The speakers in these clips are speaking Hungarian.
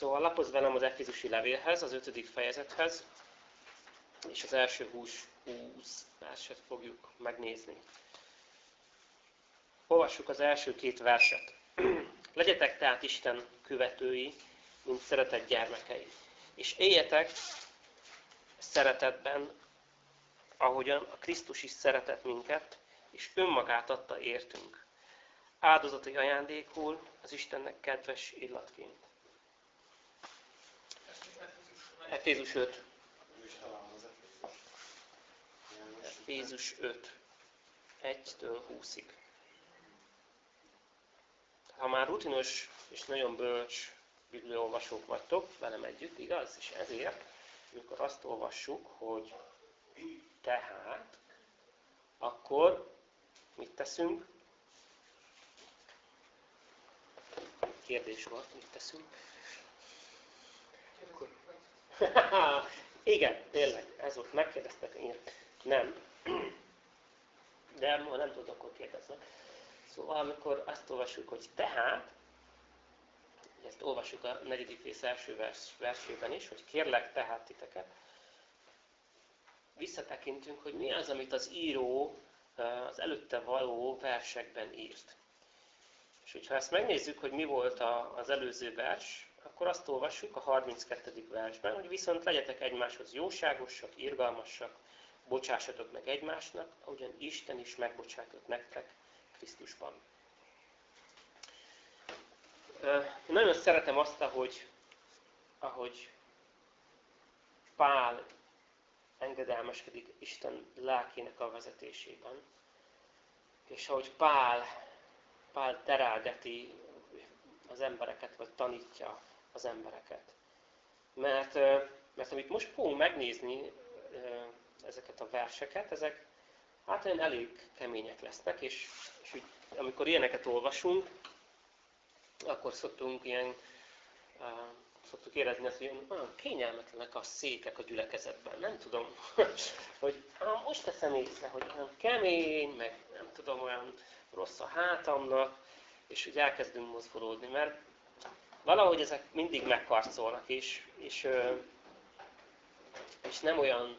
Szóval lapozz velem az Efézusi levélhez, az ötödik fejezethez, és az első 20, 20 verset fogjuk megnézni. Olvassuk az első két verset. Legyetek tehát Isten követői, mint szeretett gyermekei. És éljetek szeretetben, ahogyan a Krisztus is szeretett minket, és önmagát adta értünk. Áldozati ajándékul az Istennek kedves illatként. Efézus 5. Efézus 5. 1-től 20-ig. Ha már rutinos és nagyon bölcs bibliolvasók vagytok, velem együtt, igaz? És ezért, amikor azt olvassuk, hogy tehát, akkor mit teszünk? Kérdés volt, mit teszünk? Igen, tényleg, ez volt, megkérdeztek, én nem. De ha nem tudok, akkor kérdeznek. Szóval, amikor azt olvassuk, hogy tehát, ezt olvassuk a negyedik rész első vers, versében is, hogy kérlek tehát titeket, visszatekintünk, hogy mi az, amit az író az előtte való versekben írt. És hogyha ezt megnézzük, hogy mi volt az előző vers, akkor azt olvassuk a 32. versben, hogy viszont legyetek egymáshoz jóságosak, irgalmasak, bocsássatok meg egymásnak, ahogyan Isten is megbocsátott nektek Krisztusban. Én nagyon szeretem azt, ahogy, ahogy Pál engedelmeskedik Isten lelkének a vezetésében. És ahogy Pál, Pál terelgeti az embereket, vagy tanítja az embereket. Mert, mert amit most fogunk megnézni, ezeket a verseket, ezek hát olyan elég kemények lesznek, és, és úgy, amikor ilyeneket olvasunk, akkor szoktunk ilyen, szoktuk érezni azt, hogy olyan kényelmetlenek a székek a gyülekezetben. Nem tudom, hogy ah, most teszem észre, hogy olyan kemény, meg nem tudom, olyan rossz a hátamnak, és hogy elkezdünk mozgolódni, mert valahogy ezek mindig megkarcolnak, és, és, és nem olyan,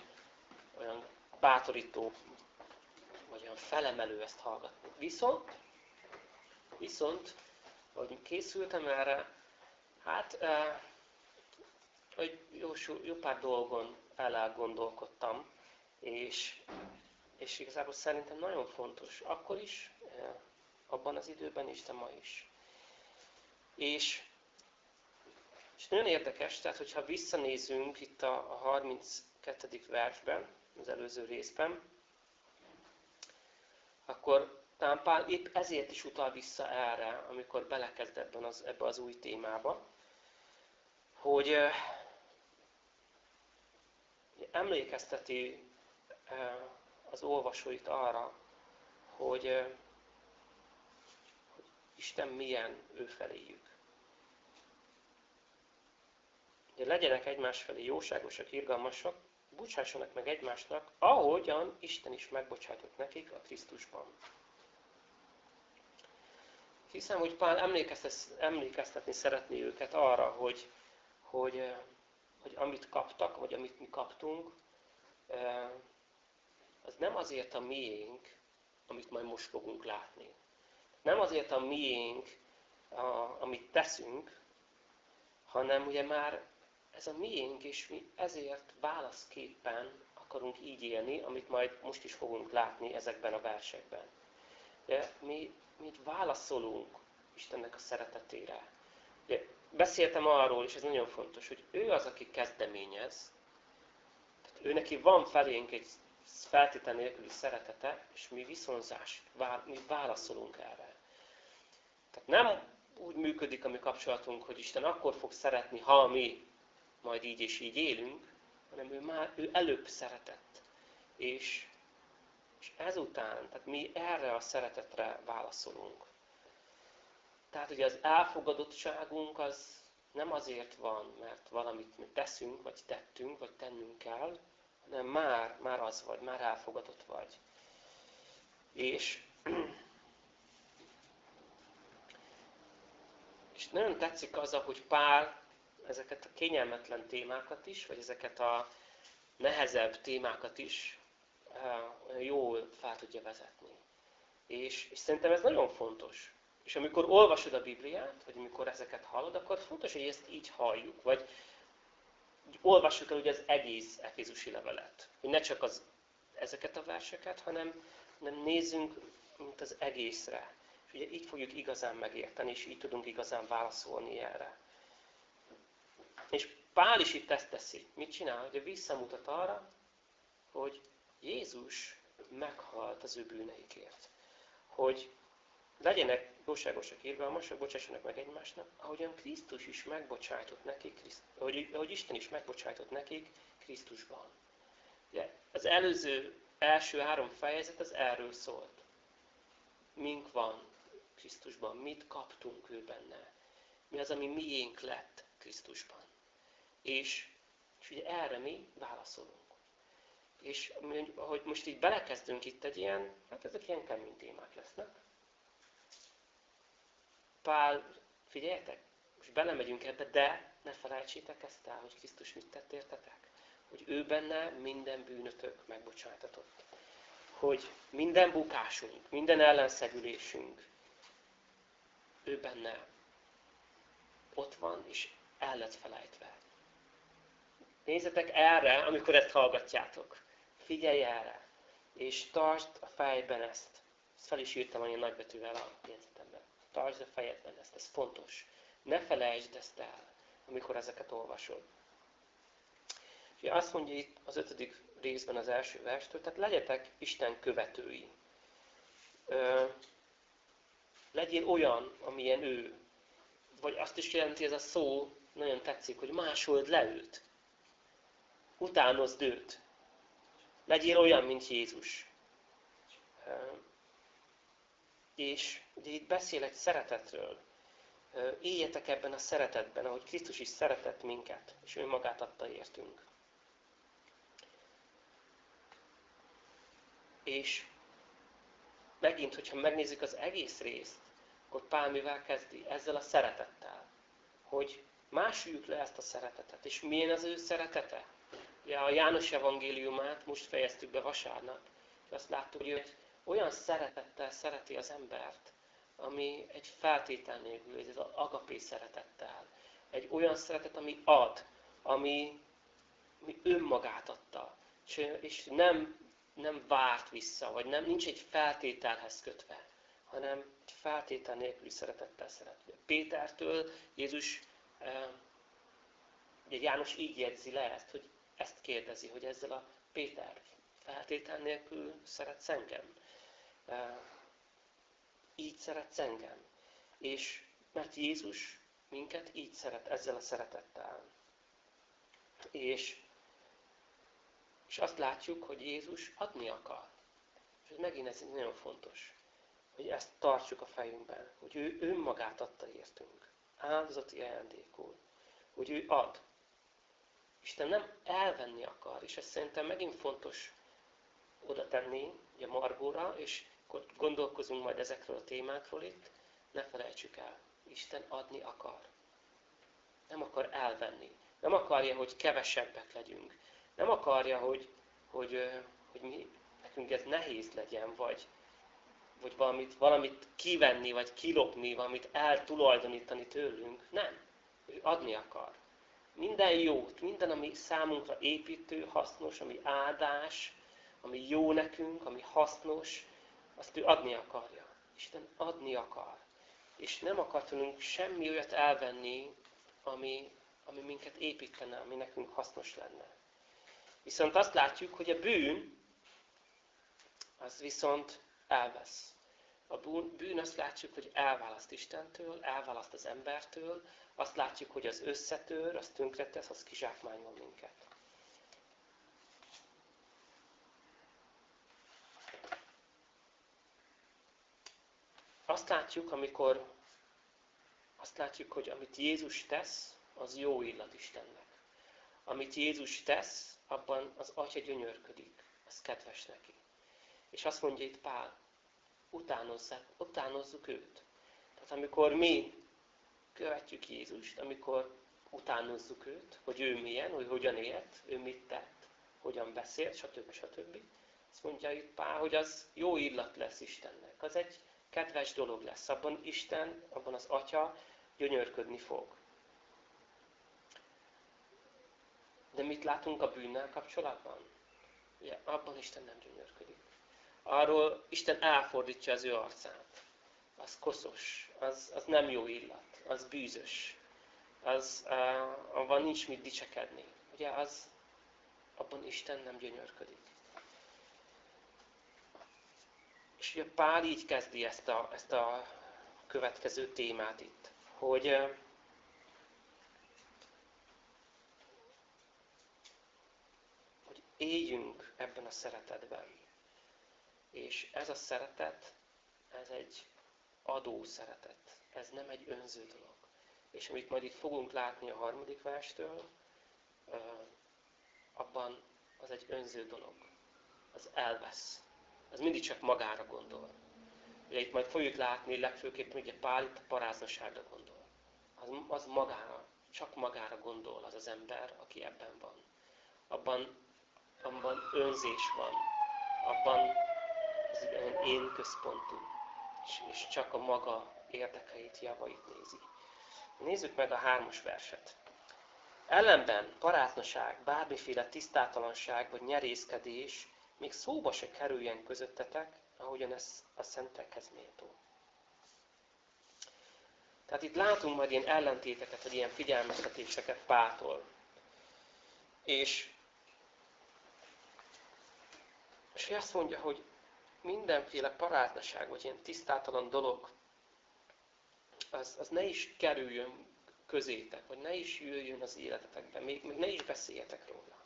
olyan bátorító, vagy olyan felemelő ezt hallgatni. Viszont, viszont, hogy készültem erre, hát, hogy jó, jó pár dolgon elgondolkodtam, és, és igazából szerintem nagyon fontos, akkor is, abban az időben is, de ma is. És és nagyon érdekes, tehát hogyha visszanézünk itt a, 32. versben, az előző részben, akkor talán Pál épp ezért is utal vissza erre, amikor belekezd ebben az, ebbe az új témába, hogy emlékezteti az olvasóit arra, hogy, hogy Isten milyen ő feléjük. Hogy legyenek egymás felé jóságosak, irgalmasak, bocsássanak meg egymásnak, ahogyan Isten is megbocsátott nekik a Krisztusban. Hiszem, hogy Pál emlékeztetni szeretné őket arra, hogy, hogy, hogy amit kaptak, vagy amit mi kaptunk, az nem azért a miénk, amit majd most fogunk látni. Nem azért a miénk, a, amit teszünk, hanem ugye már ez a miénk, és mi ezért válaszképpen akarunk így élni, amit majd most is fogunk látni ezekben a versekben. De mi, mi válaszolunk Istennek a szeretetére. Ugye, beszéltem arról, és ez nagyon fontos, hogy ő az, aki kezdeményez. Tehát ő neki van felénk egy feltétel nélküli szeretete, és mi viszonzás, mi válaszolunk erre. Tehát nem úgy működik a mi kapcsolatunk, hogy Isten akkor fog szeretni, ha mi majd így és így élünk, hanem ő már ő előbb szeretett. És, és ezután, tehát mi erre a szeretetre válaszolunk. Tehát ugye az elfogadottságunk az nem azért van, mert valamit mi teszünk, vagy tettünk, vagy tennünk kell, hanem már, már az vagy, már elfogadott vagy. És, és nagyon tetszik az, ahogy Pál ezeket a kényelmetlen témákat is, vagy ezeket a nehezebb témákat is jól fel tudja vezetni. És, és szerintem ez nagyon fontos. És amikor olvasod a Bibliát, vagy amikor ezeket hallod, akkor fontos, hogy ezt így halljuk. Vagy olvassuk el ugye az egész Efézusi levelet. Hogy ne csak az, ezeket a verseket, hanem, hanem nézzünk mint az egészre. És ugye így fogjuk igazán megérteni, és így tudunk igazán válaszolni erre. És Pál is itt ezt teszi. Mit csinál? Ugye visszamutat arra, hogy Jézus meghalt az ő bűneikért. Hogy legyenek jóságosak, irgalmasak, bocsássanak meg egymásnak, ahogyan Krisztus is megbocsájtott nekik, ahogy, ahogy Isten is megbocsájtott nekik Krisztusban. Ugye, az előző első három fejezet az erről szólt. Mink van Krisztusban, mit kaptunk ő benne, mi az, ami miénk lett Krisztusban. És, és ugye erre mi válaszolunk. És ahogy most így belekezdünk itt egy ilyen, hát ezek ilyen kemény témák lesznek. Pál, figyeljetek, most belemegyünk ebbe, de ne felejtsétek ezt el, hogy Krisztus mit tett értetek. Hogy ő benne minden bűnötök megbocsájtatott. Hogy minden bukásunk, minden ellenszegülésünk, ő benne ott van, és el lett felejtve. Nézzetek erre, amikor ezt hallgatjátok. Figyelj erre, és tartsd a fejben ezt. Ezt fel is írtam olyan nagybetűvel a jegyzetemben. Tartsd a fejedben ezt, ez fontos. Ne felejtsd ezt el, amikor ezeket olvasod. És azt mondja itt az ötödik részben az első verstől, tehát legyetek Isten követői. Ö, legyél olyan, amilyen ő. Vagy azt is jelenti ez a szó, nagyon tetszik, hogy másold le őt. Utánozd őt. Legyél olyan, mint Jézus. És ugye itt beszél egy szeretetről. Éljetek ebben a szeretetben, ahogy Krisztus is szeretett minket, és ő magát adta értünk. És megint, hogyha megnézzük az egész részt, akkor Pál mivel kezdi? Ezzel a szeretettel. Hogy másoljuk le ezt a szeretetet. És milyen az ő szeretete? Ugye a János evangéliumát most fejeztük be vasárnap, és azt láttuk, hogy olyan szeretettel szereti az embert, ami egy feltétel nélkül, ez az agapé szeretettel. Egy olyan szeretet, ami ad, ami, ami önmagát adta, és nem, nem várt vissza, vagy nem, nincs egy feltételhez kötve, hanem egy feltétel nélküli szeretettel szeret. Pétertől Jézus, eh, ugye János így jegyzi le ezt, hogy ezt kérdezi, hogy ezzel a Péter feltétel nélkül szeretsz engem. Így szeretsz engem. És mert Jézus minket így szeret, ezzel a szeretettel. És, és azt látjuk, hogy Jézus adni akar. És ez megint ez nagyon fontos, hogy ezt tartsuk a fejünkben, hogy ő önmagát adta értünk. Áldozati ajándékul. Hogy ő ad. Isten nem elvenni akar, és ezt szerintem megint fontos oda tenni, ugye Margóra, és gondolkozunk majd ezekről a témákról itt, ne felejtsük el, Isten adni akar. Nem akar elvenni. Nem akarja, hogy kevesebbek legyünk. Nem akarja, hogy, hogy, hogy mi, nekünk ez nehéz legyen, vagy, vagy valamit, valamit kivenni, vagy kilopni, valamit eltulajdonítani tőlünk. Nem. Ő adni akar. Minden jót, minden, ami számunkra építő, hasznos, ami áldás, ami jó nekünk, ami hasznos, azt ő adni akarja. Isten adni akar. És nem akar tőlünk semmi olyat elvenni, ami, ami minket építene, ami nekünk hasznos lenne. Viszont azt látjuk, hogy a bűn, az viszont elvesz. A bűn azt látjuk, hogy elválaszt Istentől, elválaszt az embertől, azt látjuk, hogy az összetör, az tönkretesz, az kizsákmányol minket. Azt látjuk, amikor azt látjuk, hogy amit Jézus tesz, az jó illat Istennek. Amit Jézus tesz, abban az Atya gyönyörködik, az kedves neki. És azt mondja itt Pál, utánozzák, utánozzuk őt. Tehát amikor mi követjük Jézust, amikor utánozzuk őt, hogy ő milyen, hogy hogyan élt, ő mit tett, hogyan beszélt, stb. stb. Azt mondja itt Pál, hogy az jó illat lesz Istennek. Az egy kedves dolog lesz. Abban Isten, abban az Atya gyönyörködni fog. De mit látunk a bűnnel kapcsolatban? Ugye, abban Isten nem gyönyörködik. Arról Isten elfordítja az ő arcát. Az koszos, az, az nem jó illat, az bűzös, az, uh, abban nincs mit dicsekedni. Ugye az, abban Isten nem gyönyörködik. És ugye Pál így kezdi ezt a, ezt a következő témát itt, hogy hogy éljünk ebben a szeretetben. És ez a szeretet, ez egy adó szeretet. Ez nem egy önző dolog. És amit majd itt fogunk látni a harmadik verstől, abban az egy önző dolog. Az elvesz az mindig csak magára gondol. Ugye itt majd fogjuk látni, legfőképpen ugye Pál itt a paráznaságra gondol. Az, az magára, csak magára gondol az az ember, aki ebben van. Abban, abban önzés van, abban az én központú, és csak a maga érdekeit, javait nézi. Nézzük meg a hármas verset. Ellenben parátnaság, bármiféle tisztátalanság vagy nyerészkedés még szóba se kerüljen közöttetek, ahogyan ez a szentekhez méltó. Tehát itt látunk majd ilyen ellentéteket, vagy ilyen figyelmeztetéseket Pától. És, és azt mondja, hogy mindenféle parátnaság, vagy ilyen tisztátalan dolog, az, az ne is kerüljön közétek, vagy ne is jöjjön az életetekbe, még, még ne is beszéljetek róla.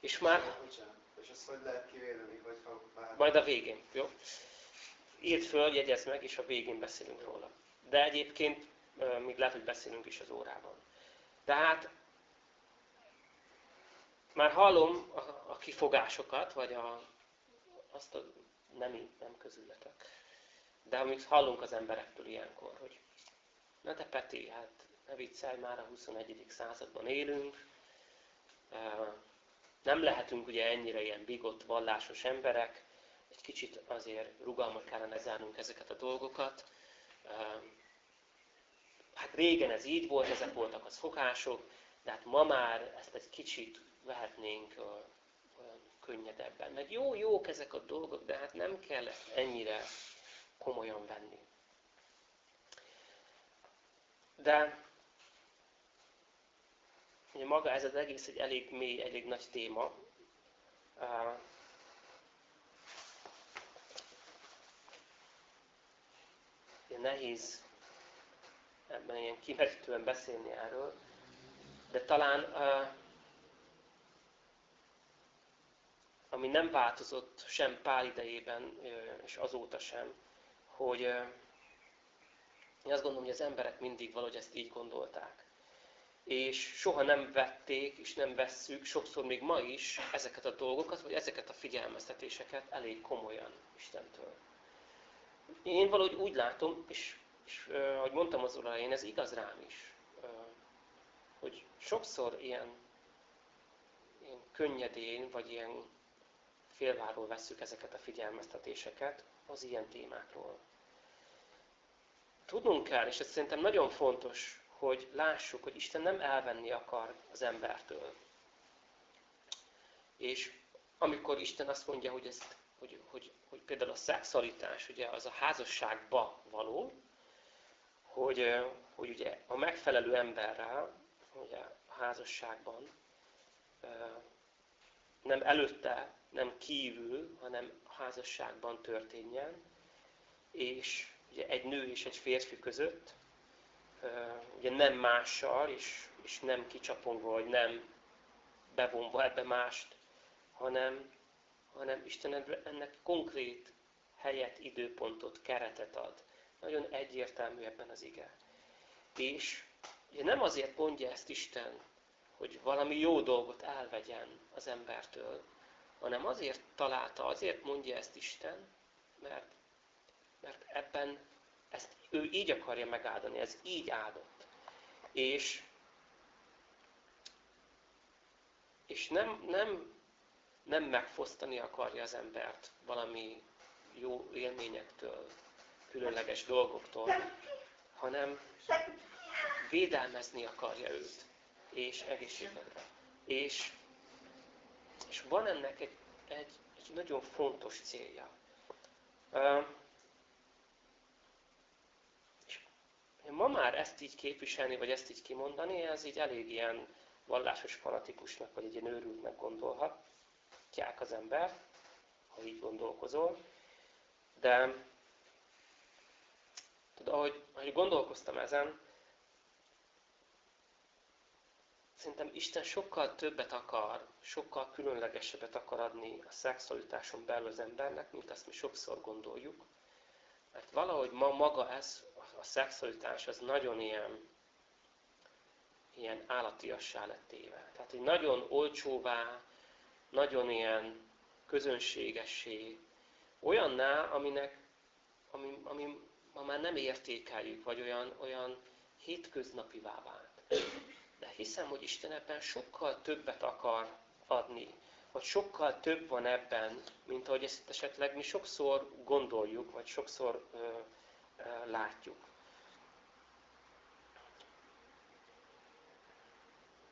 És már... És ezt hogy lehet kivédeni, hogyha már... Majd a végén, jó? Írd föl, jegyezd meg, és a végén beszélünk róla. De egyébként még lehet, hogy beszélünk is az órában. Tehát már hallom a, a kifogásokat, vagy a, azt a nem, nem közületek. De amit hallunk az emberektől ilyenkor, hogy na de Peti, hát ne viccelj, már a 21. században élünk, nem lehetünk ugye ennyire ilyen bigott, vallásos emberek, egy kicsit azért rugalmat kellene zárnunk ezeket a dolgokat. Hát régen ez így volt, ezek voltak a szokások, de hát ma már ezt egy kicsit vehetnénk könnyedebben. Meg jó, jók ezek a dolgok, de hát nem kell ezt ennyire komolyan venni. De Ugye maga ez az egész egy elég mély, elég nagy téma. Uh, nehéz ebben ilyen kimerítően beszélni erről, de talán uh, ami nem változott sem pár idejében, és azóta sem, hogy én azt gondolom, hogy az emberek mindig valahogy ezt így gondolták és soha nem vették, és nem vesszük, sokszor még ma is ezeket a dolgokat, vagy ezeket a figyelmeztetéseket elég komolyan Istentől. Én valahogy úgy látom, és, és ahogy mondtam az elején, ez igaz rám is, hogy sokszor ilyen, ilyen könnyedén, vagy ilyen félváról vesszük ezeket a figyelmeztetéseket az ilyen témákról. Tudnunk kell, és ez szerintem nagyon fontos, hogy lássuk, hogy Isten nem elvenni akar az embertől. És amikor Isten azt mondja, hogy, ezt, hogy, hogy, hogy például a szexualitás ugye, az a házasságba való, hogy, hogy ugye a megfelelő emberrel ugye, a házasságban nem előtte, nem kívül, hanem házasságban történjen, és ugye egy nő és egy férfi között ugye nem mással, és, és nem kicsapongva, vagy nem bevonva ebbe mást, hanem, hanem Isten ennek konkrét helyet, időpontot, keretet ad. Nagyon egyértelmű ebben az ige. És ugye nem azért mondja ezt Isten, hogy valami jó dolgot elvegyen az embertől, hanem azért találta, azért mondja ezt Isten, mert, mert ebben ezt ő így akarja megáldani, ez így áldott. És, és nem, nem, nem megfosztani akarja az embert valami jó élményektől, különleges dolgoktól, hanem védelmezni akarja őt, és egészségedre. És és van ennek egy, egy, egy nagyon fontos célja. És ma már ezt így képviselni, vagy ezt így kimondani, ez így elég ilyen vallásos fanatikusnak, vagy egy ilyen őrültnek gondolhat. Kják az ember, ha így gondolkozol. De tudod, ahogy, ahogy gondolkoztam ezen, szerintem Isten sokkal többet akar, sokkal különlegesebbet akar adni a szexualitáson belül az embernek, mint azt mi sokszor gondoljuk. Mert valahogy ma maga ez, a szexualitás, az nagyon ilyen, ilyen állatiassá lett téve. Tehát, hogy nagyon olcsóvá, nagyon ilyen közönségessé, olyanná, aminek, ami, ami ma már nem értékeljük, vagy olyan, olyan hétköznapivá vált. Hiszem, hogy Isten ebben sokkal többet akar adni, hogy sokkal több van ebben, mint ahogy ezt esetleg mi sokszor gondoljuk, vagy sokszor ö, ö, látjuk.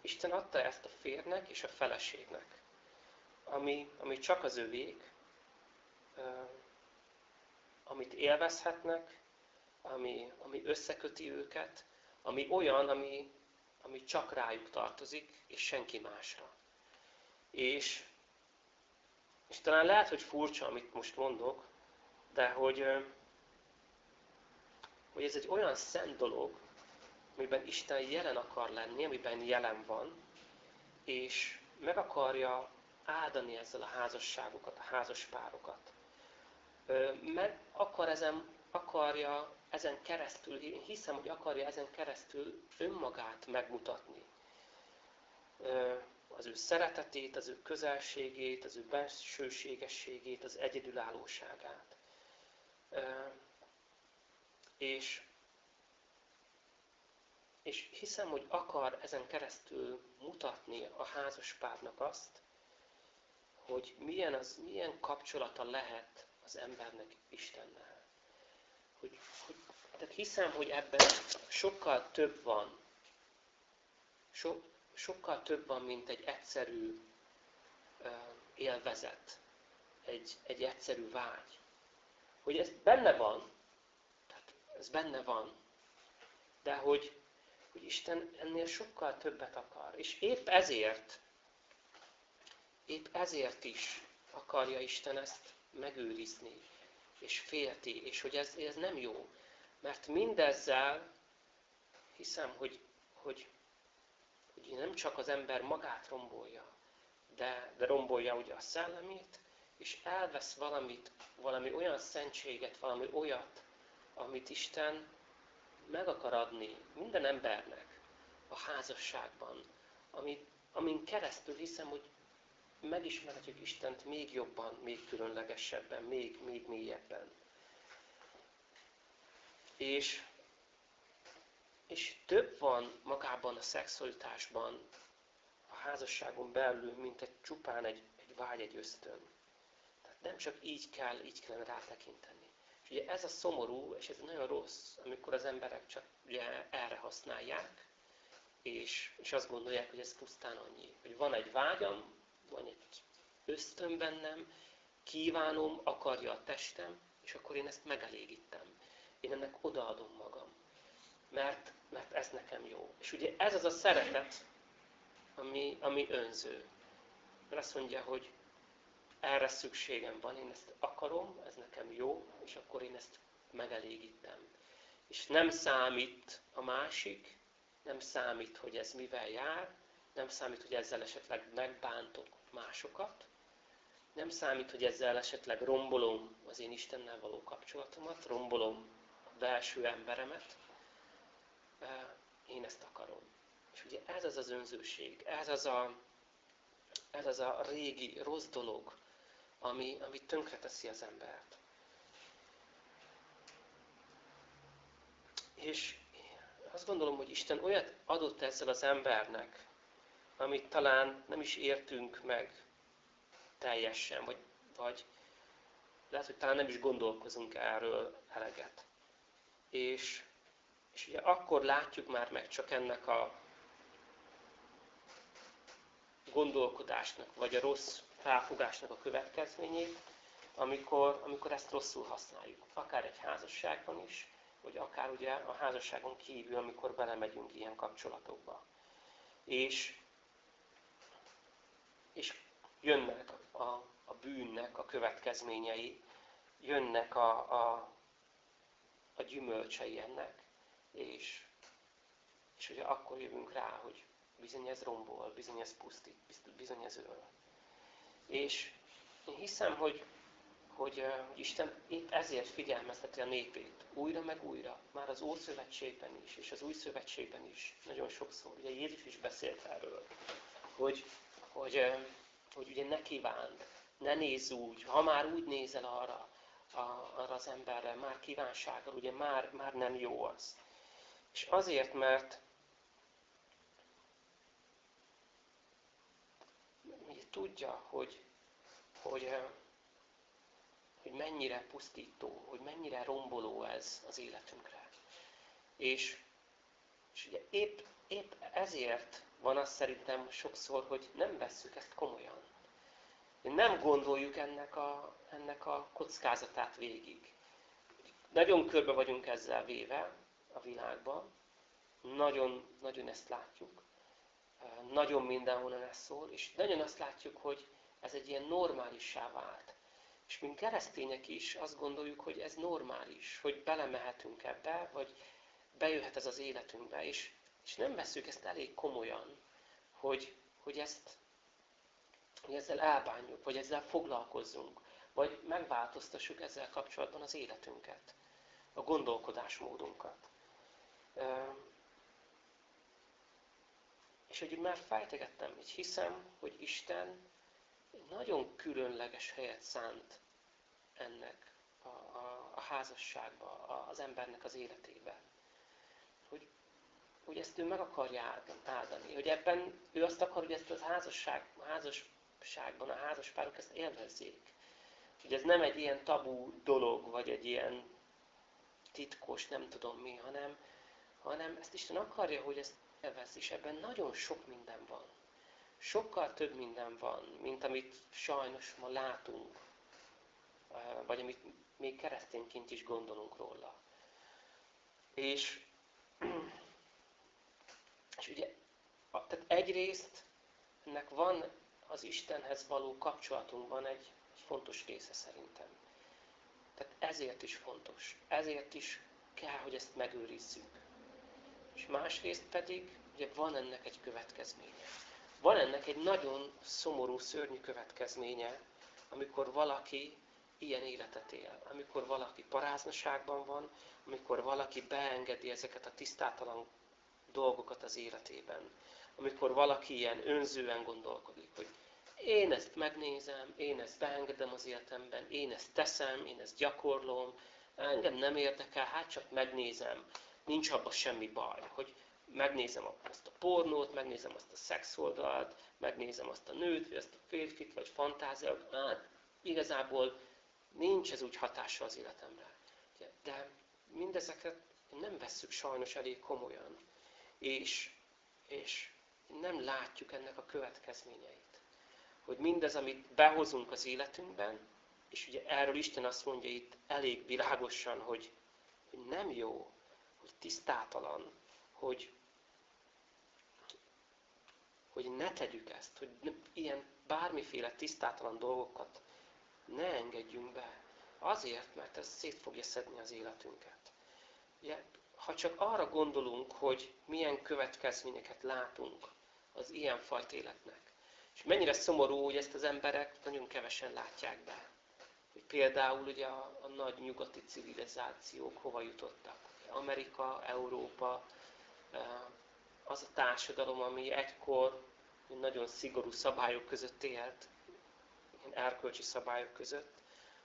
Isten adta ezt a férnek és a feleségnek, ami, ami csak az övék, ö, amit élvezhetnek, ami, ami összeköti őket, ami olyan, ami, ami csak rájuk tartozik, és senki másra. És, és talán lehet, hogy furcsa, amit most mondok, de hogy, hogy ez egy olyan szent dolog, amiben Isten jelen akar lenni, amiben jelen van, és meg akarja áldani ezzel a házasságokat, a házaspárokat. Meg akar ezen, akarja ezen keresztül, én hiszem, hogy akarja ezen keresztül önmagát megmutatni. Az ő szeretetét, az ő közelségét, az ő bensőségességét, az egyedülállóságát. És, és hiszem, hogy akar ezen keresztül mutatni a házaspárnak azt, hogy milyen, az, milyen kapcsolata lehet az embernek Istennel. Hogy, hogy tehát hiszem, hogy ebben sokkal több van. So, sokkal több van, mint egy egyszerű uh, élvezet, egy, egy egyszerű vágy. Hogy ez benne van, tehát ez benne van, de hogy, hogy Isten ennél sokkal többet akar. És épp ezért, épp ezért is akarja Isten ezt megőrizni, és félti, és hogy ez, ez nem jó. Mert mindezzel hiszem, hogy, hogy, hogy nem csak az ember magát rombolja, de, de rombolja ugye a szellemét, és elvesz valamit, valami olyan szentséget, valami olyat, amit Isten meg akar adni minden embernek a házasságban, amit, amin keresztül hiszem, hogy megismerhetjük Istent még jobban, még különlegesebben, még, még mélyebben. És, és több van magában a szexualitásban, a házasságon belül, mint egy csupán egy, egy vágy, egy ösztön. Tehát nem csak így kell, így kellene rátekinteni. És ugye ez a szomorú, és ez nagyon rossz, amikor az emberek csak ugye erre használják, és, és azt gondolják, hogy ez pusztán annyi. Hogy van egy vágyam, van egy ösztön bennem, kívánom, akarja a testem, és akkor én ezt megelégítem. Én ennek odaadom magam. Mert, mert ez nekem jó. És ugye ez az a szeretet, ami, ami önző. Mert azt mondja, hogy erre szükségem van, én ezt akarom, ez nekem jó, és akkor én ezt megelégítem. És nem számít a másik, nem számít, hogy ez mivel jár, nem számít, hogy ezzel esetleg megbántok másokat, nem számít, hogy ezzel esetleg rombolom az én Istennel való kapcsolatomat, rombolom a belső emberemet. Én ezt akarom. És ugye ez az az önzőség, ez az a, ez az a régi rossz dolog, ami, ami tönkreteszi az embert. És azt gondolom, hogy Isten olyat adott ezzel az embernek, amit talán nem is értünk meg teljesen, vagy, vagy lehet, hogy talán nem is gondolkozunk erről eleget. És, és ugye akkor látjuk már meg csak ennek a gondolkodásnak, vagy a rossz felfogásnak a következményét, amikor, amikor ezt rosszul használjuk. Akár egy házasságban is, vagy akár ugye a házasságon kívül, amikor belemegyünk ilyen kapcsolatokba. És, és jönnek a, a bűnnek a következményei, jönnek a, a, a gyümölcsei ennek, és, és ugye akkor jövünk rá, hogy bizony ez rombol, bizony ez pusztít, bizony ez öl. És én hiszem, hogy, hogy, hogy Isten épp ezért figyelmezteti a népét újra meg újra, már az Ószövetségben is, és az Új Szövetségben is, nagyon sokszor. Ugye Jézus is beszélt erről, hogy, hogy, hogy ugye ne kívánd, ne nézz úgy, ha már úgy nézel arra, a, arra az emberre, már kívánsággal, ugye már, már nem jó az. És azért, mert tudja, hogy, hogy, hogy mennyire pusztító, hogy mennyire romboló ez az életünkre. És, és ugye épp, épp ezért van az szerintem sokszor, hogy nem vesszük ezt komolyan. Nem gondoljuk ennek a, ennek a kockázatát végig. Nagyon körbe vagyunk ezzel véve a világban, nagyon, nagyon ezt látjuk nagyon mindenhonnan ez szól, és nagyon azt látjuk, hogy ez egy ilyen normálissá vált. És mint keresztények is azt gondoljuk, hogy ez normális, hogy belemehetünk ebbe, vagy bejöhet ez az életünkbe, és, és nem veszük ezt elég komolyan, hogy, hogy, ezt, hogy ezzel elbánjuk, vagy ezzel foglalkozzunk, vagy megváltoztassuk ezzel kapcsolatban az életünket, a gondolkodásmódunkat. És hogy már fejtegettem, hogy hiszem, hogy Isten egy nagyon különleges helyet szánt ennek a, a, a házasságba, az embernek az életébe. Hogy, ezt ő meg akarja áldani. Hogy ebben ő azt akar, hogy ezt az házasság, a házasságban a házaspárok ezt élvezzék. Hogy ez nem egy ilyen tabú dolog, vagy egy ilyen titkos, nem tudom mi, hanem, hanem ezt Isten akarja, hogy ezt élvez, és ebben nagyon sok minden van. Sokkal több minden van, mint amit sajnos ma látunk, vagy amit még keresztényként is gondolunk róla. És, és ugye, tehát egyrészt ennek van az Istenhez való kapcsolatunkban egy, egy fontos része szerintem. Tehát ezért is fontos, ezért is kell, hogy ezt megőrizzük. És másrészt pedig, ugye van ennek egy következménye. Van ennek egy nagyon szomorú, szörnyű következménye, amikor valaki ilyen életet él. Amikor valaki paráznaságban van, amikor valaki beengedi ezeket a tisztátalan dolgokat az életében. Amikor valaki ilyen önzően gondolkodik, hogy én ezt megnézem, én ezt beengedem az életemben, én ezt teszem, én ezt gyakorlom, engem nem érdekel, hát csak megnézem nincs abban semmi baj, hogy megnézem azt a pornót, megnézem azt a szexoldalt, megnézem azt a nőt, vagy azt a férfit, vagy fantáziát, hát igazából nincs ez úgy hatása az életemre. De mindezeket nem vesszük sajnos elég komolyan, és, és nem látjuk ennek a következményeit. Hogy mindez, amit behozunk az életünkben, és ugye erről Isten azt mondja itt elég világosan, hogy, hogy nem jó, hogy tisztátalan, hogy, hogy ne tegyük ezt, hogy ilyen bármiféle tisztátalan dolgokat ne engedjünk be. Azért, mert ez szét fogja szedni az életünket. Ugye, ha csak arra gondolunk, hogy milyen következményeket látunk az ilyen fajt életnek, és mennyire szomorú, hogy ezt az emberek nagyon kevesen látják be. Hogy például ugye a, a nagy nyugati civilizációk hova jutottak. Amerika, Európa, az a társadalom, ami egykor nagyon szigorú szabályok között élt, erkölcsi szabályok között,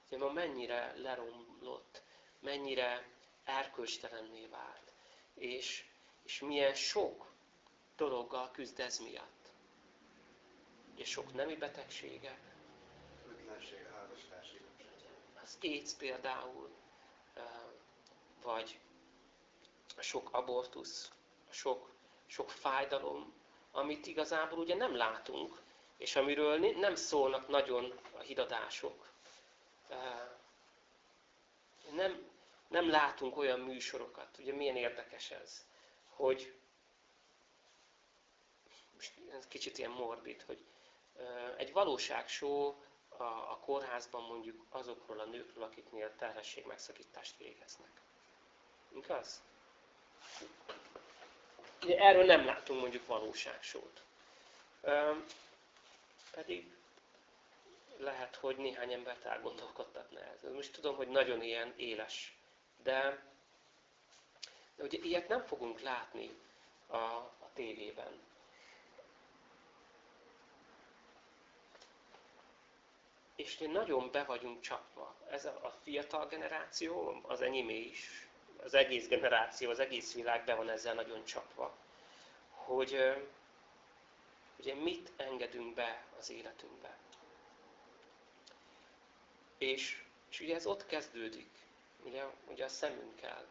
hogy ma mennyire leromlott, mennyire erkölcstelenné vált, és, és milyen sok dologgal küzd ez miatt. ugye sok nemi betegsége. Ütlenség, Az AIDS például, vagy sok abortusz, sok, sok fájdalom, amit igazából ugye nem látunk, és amiről nem szólnak nagyon a hidadások. Nem, nem látunk olyan műsorokat, ugye milyen érdekes ez, hogy ez kicsit ilyen morbid, hogy egy valóságsó a, a kórházban mondjuk azokról a nőkről, akiknél terhesség megszakítást végeznek. Igaz? Ugye erről nem látunk mondjuk valóságsót. Pedig lehet, hogy néhány embert elgondolkodtatna ez. Most tudom, hogy nagyon ilyen éles, de, de ugye ilyet nem fogunk látni a, a tévében. És nagyon be vagyunk csapva. Ez a, a fiatal generáció, az enyémé is, az egész generáció, az egész világ be van ezzel nagyon csapva, hogy ugye mit engedünk be az életünkbe. És, és ugye ez ott kezdődik, ugye, ugye a szemünkkel,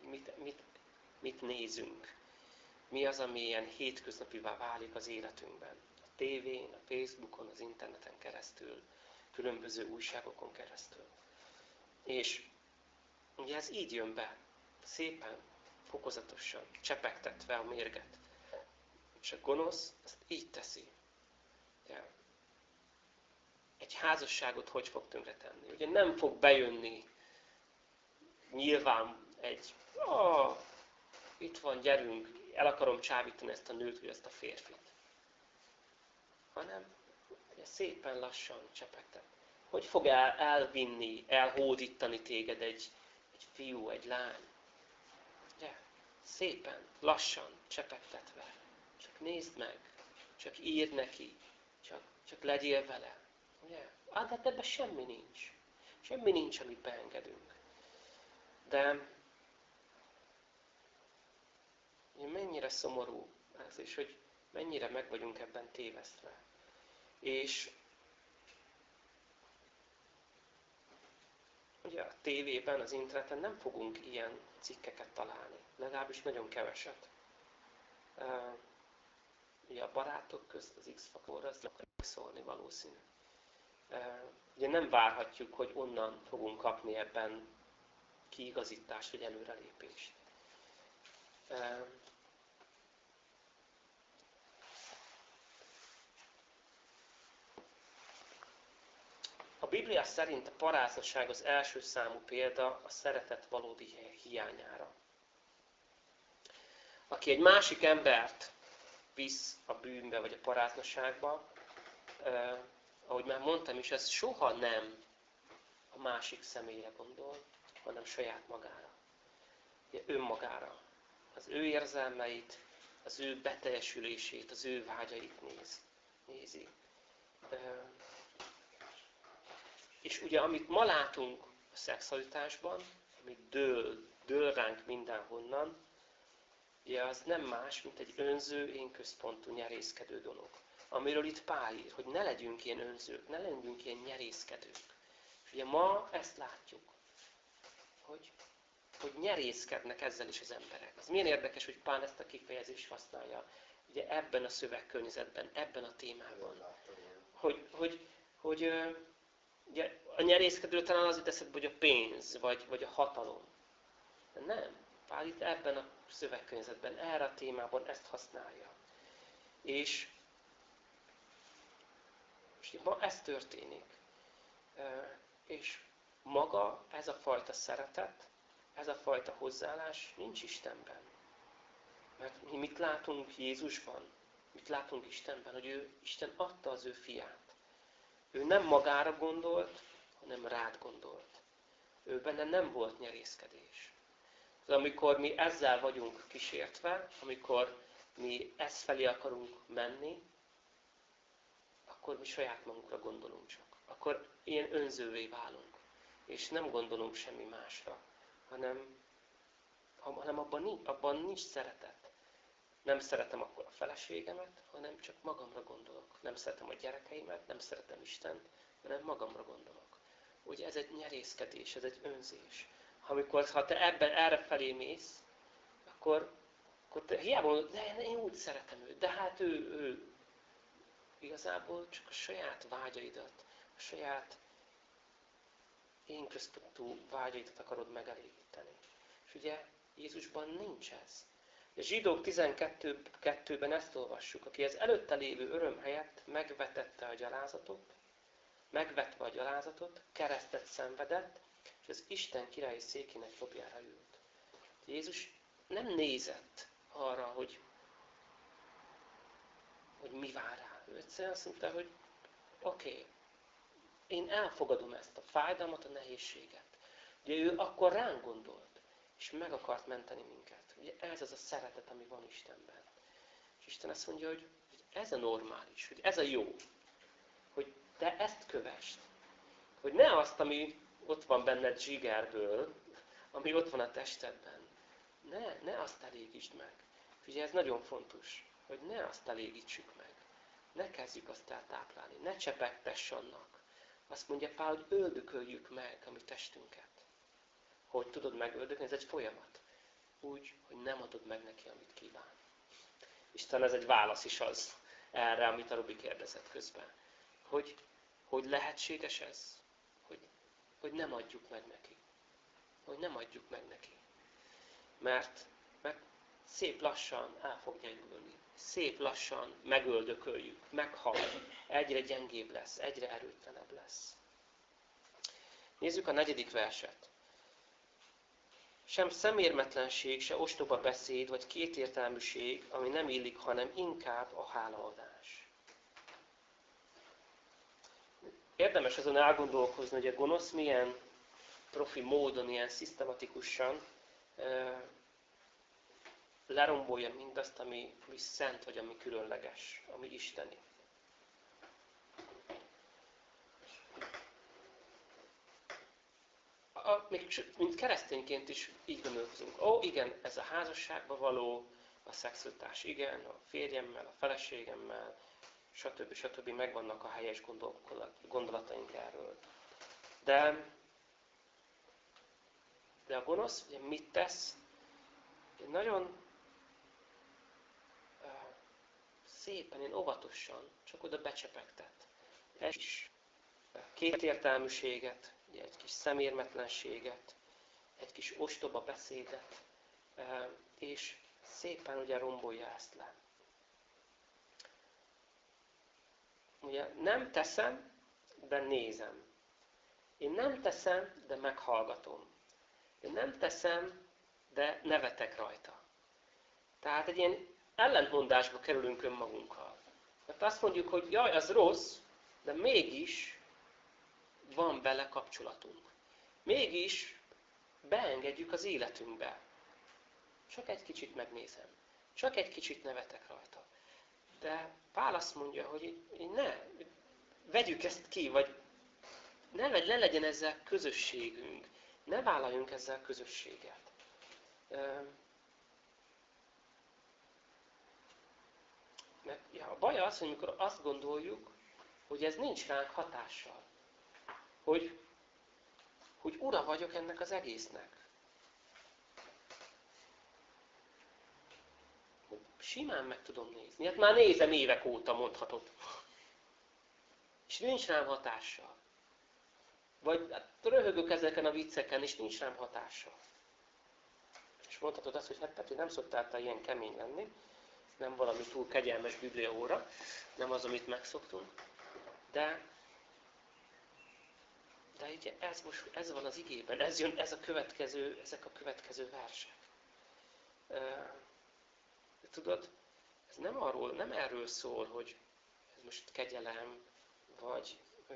mit, mit, mit nézünk, mi az, ami ilyen hétköznapivá válik az életünkben. A tévén, a Facebookon, az interneten keresztül, különböző újságokon keresztül. És ugye ez így jön be, szépen, fokozatosan, csepegtetve a mérget. És a gonosz ezt így teszi. Ugye, egy házasságot hogy fog tönkretenni? Ugye nem fog bejönni nyilván egy, oh, itt van, gyerünk, el akarom csábítani ezt a nőt, vagy ezt a férfit. Hanem szépen lassan csepegtet. Hogy fog el, elvinni, elhódítani téged egy, egy fiú, egy lány? Ugye? Szépen, lassan, csepegtetve. Csak nézd meg, csak írd neki, csak, csak legyél vele. Ugye? Hát, hát ebben semmi nincs. Semmi nincs, amit beengedünk. De mennyire szomorú ez, és hogy mennyire meg vagyunk ebben tévesztve. És ugye a tévében, az interneten nem fogunk ilyen cikkeket találni. Legalábbis nagyon keveset. Ugye a barátok közt az X-faktor, az nem szólni valószínű. Ugye nem várhatjuk, hogy onnan fogunk kapni ebben kiigazítást vagy előrelépést. A Biblia szerint a parázasság az első számú példa a szeretet valódi hiányára. Aki egy másik embert visz a bűnbe vagy a paráznaságba, eh, ahogy már mondtam is, ez soha nem a másik személyre gondol, hanem saját magára. Ugye önmagára. Az ő érzelmeit, az ő beteljesülését, az ő vágyait néz, nézi. És ugye, amit ma látunk a szexualitásban, amit dől, dől ránk mindenhonnan, ugye az nem más, mint egy önző, én központú nyerészkedő dolog. Amiről itt Pál ír, hogy ne legyünk ilyen önzők, ne legyünk ilyen nyerészkedők. És ugye ma ezt látjuk hogy, hogy nyerészkednek ezzel is az emberek. Az milyen érdekes, hogy Pán ezt a kifejezést használja ugye ebben a szövegkörnyezetben, ebben a témában. Hogy, hogy, hogy ugye, a nyerészkedő talán az jut hogy a pénz, vagy, vagy a hatalom. De nem. Pál itt ebben a szövegkörnyezetben, erre a témában ezt használja. És, és ma ez történik. És maga ez a fajta szeretet, ez a fajta hozzáállás nincs Istenben. Mert mi mit látunk Jézusban? Mit látunk Istenben? Hogy ő, Isten adta az ő fiát. Ő nem magára gondolt, hanem rád gondolt. Ő benne nem volt nyerészkedés. De amikor mi ezzel vagyunk kísértve, amikor mi ezt felé akarunk menni, akkor mi saját magunkra gondolunk csak. Akkor ilyen önzővé válunk és nem gondolunk semmi másra, hanem, hanem abban, nincs, abban nincs szeretet. Nem szeretem akkor a feleségemet, hanem csak magamra gondolok. Nem szeretem a gyerekeimet, nem szeretem Istent, hanem magamra gondolok. Ugye ez egy nyerészkedés, ez egy önzés. Amikor, ha te ebben erre felé mész, akkor, akkor te hiába mondod, de én úgy szeretem őt, de hát ő, ő igazából csak a saját vágyaidat, a saját én központú vágyaidat akarod megelégíteni. És ugye Jézusban nincs ez. A zsidók 12-ben ezt olvassuk, aki az előtte lévő öröm helyett megvetette a gyalázatot, megvetve a gyalázatot, keresztet szenvedett, és az Isten királyi székének jobbjára ült. Jézus nem nézett arra, hogy, hogy mi vár rá. Ő egyszerűen azt mondta, hogy oké, okay, én elfogadom ezt a fájdalmat, a nehézséget. Ugye ő akkor ránk gondolt, és meg akart menteni minket. Ugye ez az a szeretet, ami van Istenben. És Isten azt mondja, hogy ez a normális, hogy ez a jó. Hogy te ezt kövest. Hogy ne azt, ami ott van benned zsigerből, ami ott van a testedben. Ne, ne azt elégítsd meg. Ugye ez nagyon fontos, hogy ne azt elégítsük meg. Ne kezdjük azt eltáplálni. Ne csepegtess annak. Azt mondja Pál, hogy öldököljük meg a mi testünket. Hogy tudod megöldökni? Ez egy folyamat. Úgy, hogy nem adod meg neki, amit kíván. Isten ez egy válasz is az erre, amit a Robi kérdezett közben. Hogy, hogy lehetséges ez? Hogy, hogy nem adjuk meg neki. Hogy nem adjuk meg neki. Mert, mert szép lassan el fog gyengülni. Szép lassan megöldököljük, meghal, egyre gyengébb lesz, egyre erőtlenebb lesz. Nézzük a negyedik verset. Sem szemérmetlenség, se ostoba beszéd, vagy kétértelműség, ami nem illik, hanem inkább a hálaadás. Érdemes azon elgondolkozni, hogy a gonosz milyen profi módon, ilyen szisztematikusan lerombolja mindazt, ami, ami szent, vagy ami különleges, ami isteni. A, még, mint keresztényként is így gondolkozunk. Ó, igen, ez a házasságba való, a szexualitás, igen, a férjemmel, a feleségemmel, stb. stb. megvannak a helyes gondolataink erről. De, de a gonosz ugye mit tesz? Nagyon szépen, én óvatosan, csak oda becsepegtet. Ez is kétértelműséget, egy kis szemérmetlenséget, egy kis ostoba beszédet, és szépen ugye rombolja ezt le. Ugye nem teszem, de nézem. Én nem teszem, de meghallgatom. Én nem teszem, de nevetek rajta. Tehát egy ilyen ellentmondásba kerülünk önmagunkkal. Mert azt mondjuk, hogy jaj, az rossz, de mégis van vele kapcsolatunk. Mégis beengedjük az életünkbe. Csak egy kicsit megnézem. Csak egy kicsit nevetek rajta. De Pál azt mondja, hogy ne, vegyük ezt ki, vagy ne, ne legyen ezzel közösségünk. Ne vállaljunk ezzel közösséget. Mert a baj az, hogy amikor azt gondoljuk, hogy ez nincs ránk hatással. Hogy, hogy ura vagyok ennek az egésznek. Simán meg tudom nézni. Hát már nézem évek óta, mondhatod. És nincs rám hatással. Vagy hát röhögök ezeken a vicceken, és nincs rám hatással. És mondhatod azt, hogy hát Peti, nem szoktál te ilyen kemény lenni, nem valami túl kegyelmes bibliaóra, nem az, amit megszoktunk, de, de ugye ez, most, ez van az igében, ez, jön, ez a következő, ezek a következő versek. Tudod, ez nem, arról, nem erről szól, hogy ez most kegyelem, vagy ö,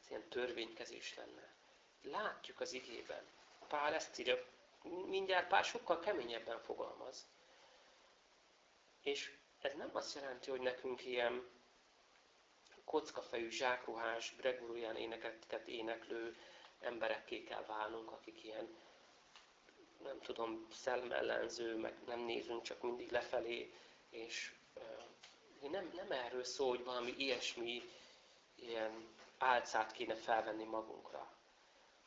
ez ilyen törvénykezés lenne. Látjuk az igében. Pál ezt írja, mindjárt Pál sokkal keményebben fogalmaz. És ez nem azt jelenti, hogy nekünk ilyen kockafejű, zsákruhás, gregorián énekeket éneklő emberekké kell válnunk, akik ilyen nem tudom, szellemellenző, meg nem nézünk csak mindig lefelé, és nem, nem erről szól, hogy valami ilyesmi, ilyen álcát kéne felvenni magunkra,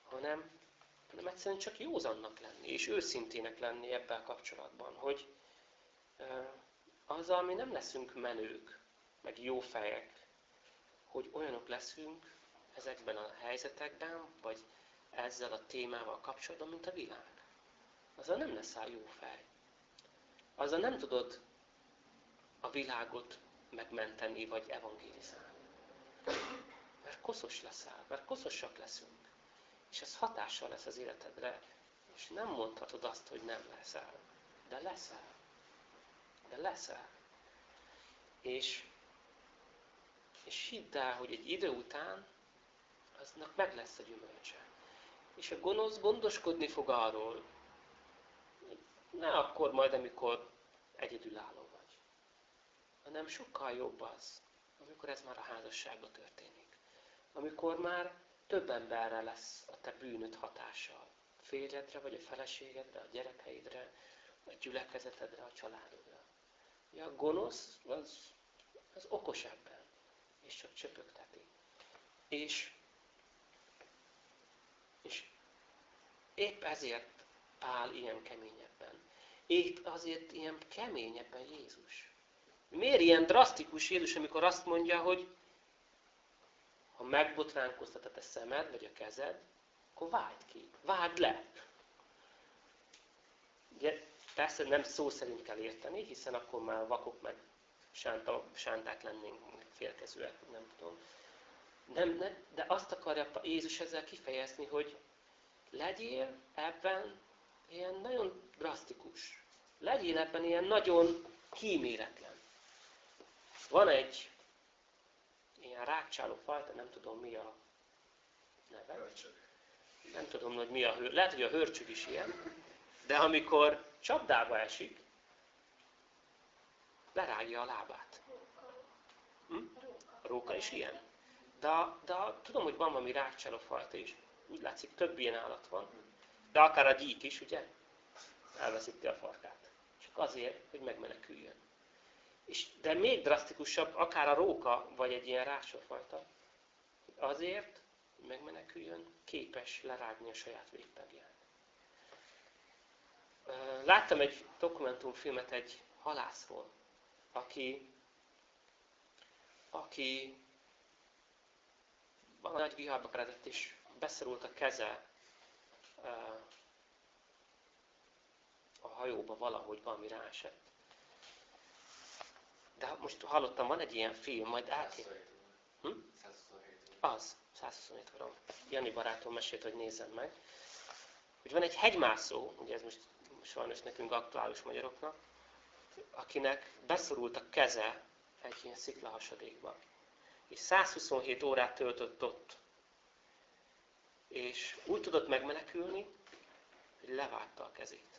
hanem, hanem egyszerűen csak józannak lenni, és őszintének lenni ebben kapcsolatban, hogy azzal mi nem leszünk menők, meg jó fejek, hogy olyanok leszünk ezekben a helyzetekben, vagy ezzel a témával kapcsolatban, mint a világ. Azzal nem leszel jó fej. Azzal nem tudod a világot megmenteni, vagy evangélizálni. Mert koszos leszel, mert koszosak leszünk. És ez hatással lesz az életedre, és nem mondhatod azt, hogy nem leszel. De leszel. De leszel. És, és hidd el, hogy egy idő után aznak meg lesz a gyümölcse. És a gonosz gondoskodni fog arról, ne akkor majd, amikor egyedülálló vagy. Hanem sokkal jobb az, amikor ez már a házasságban történik. Amikor már több emberre lesz a te bűnöd hatással. Férjedre, vagy a feleségedre, a gyerekeidre, a gyülekezetedre, a családodra. Ja, gonosz az, az okos ebben, és csak csöpögteti. És, és épp ezért Pál ilyen keményebben. Épp azért ilyen keményebben Jézus. Miért ilyen drasztikus Jézus, amikor azt mondja, hogy ha megbotránkoztat a te szemed, vagy a kezed, akkor vágd ki, vágd le. Ugye, persze nem szó szerint kell érteni, hiszen akkor már vakok meg sánta, sánták lennénk, félkezőek, nem tudom. Nem, ne, de azt akarja Jézus ezzel kifejezni, hogy legyél ebben ilyen nagyon drasztikus. Legyél ebben ilyen nagyon kíméletlen. Van egy ilyen rákcsáló fajta, nem tudom mi a neve. Nem tudom, hogy mi a hőr. Lehet, hogy a hörcsög is ilyen. De amikor csapdába esik, lerágja a lábát. Hm? A róka is ilyen. De, de tudom, hogy van valami rákcsáló fajta is. Úgy látszik, több ilyen állat van. De akár a gyík is, ugye? Elveszíti a farkát. Csak azért, hogy megmeneküljön. És, de még drasztikusabb, akár a róka, vagy egy ilyen rácsófajta, azért, hogy megmeneküljön, képes lerágni a saját végtagját. Láttam egy dokumentumfilmet egy halászról, aki, aki van nagy viharba keredett, és beszorult a keze a hajóba valahogy valami rásett. De most hallottam, van egy ilyen film, majd átkér... Hm? Az, 127 gram. Jani barátom mesélt, hogy nézzem meg. Hogy van egy hegymászó, ugye ez most sajnos nekünk aktuális magyaroknak, akinek beszorult a keze egy ilyen sziklahasadékba. És 127 órát töltött ott. És úgy tudott megmenekülni, hogy levágta a kezét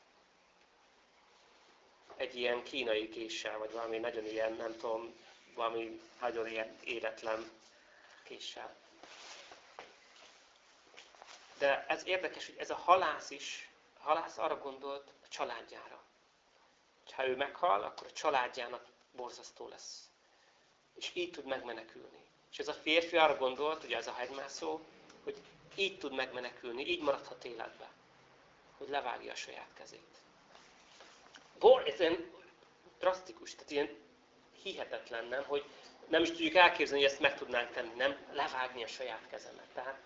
egy ilyen kínai késsel, vagy valami nagyon ilyen, nem tudom, valami nagyon ilyen éretlen késsel. De ez érdekes, hogy ez a halász is, halász arra gondolt a családjára. Ha ő meghal, akkor a családjának borzasztó lesz. És így tud megmenekülni. És ez a férfi arra gondolt, ugye ez a hegymászó, hogy így tud megmenekülni, így maradhat életbe. Hogy levágja a saját kezét ez ilyen drasztikus, tehát ilyen hihetetlen, nem, hogy nem is tudjuk elképzelni, hogy ezt meg tudnánk tenni, nem levágni a saját kezemet. Tehát,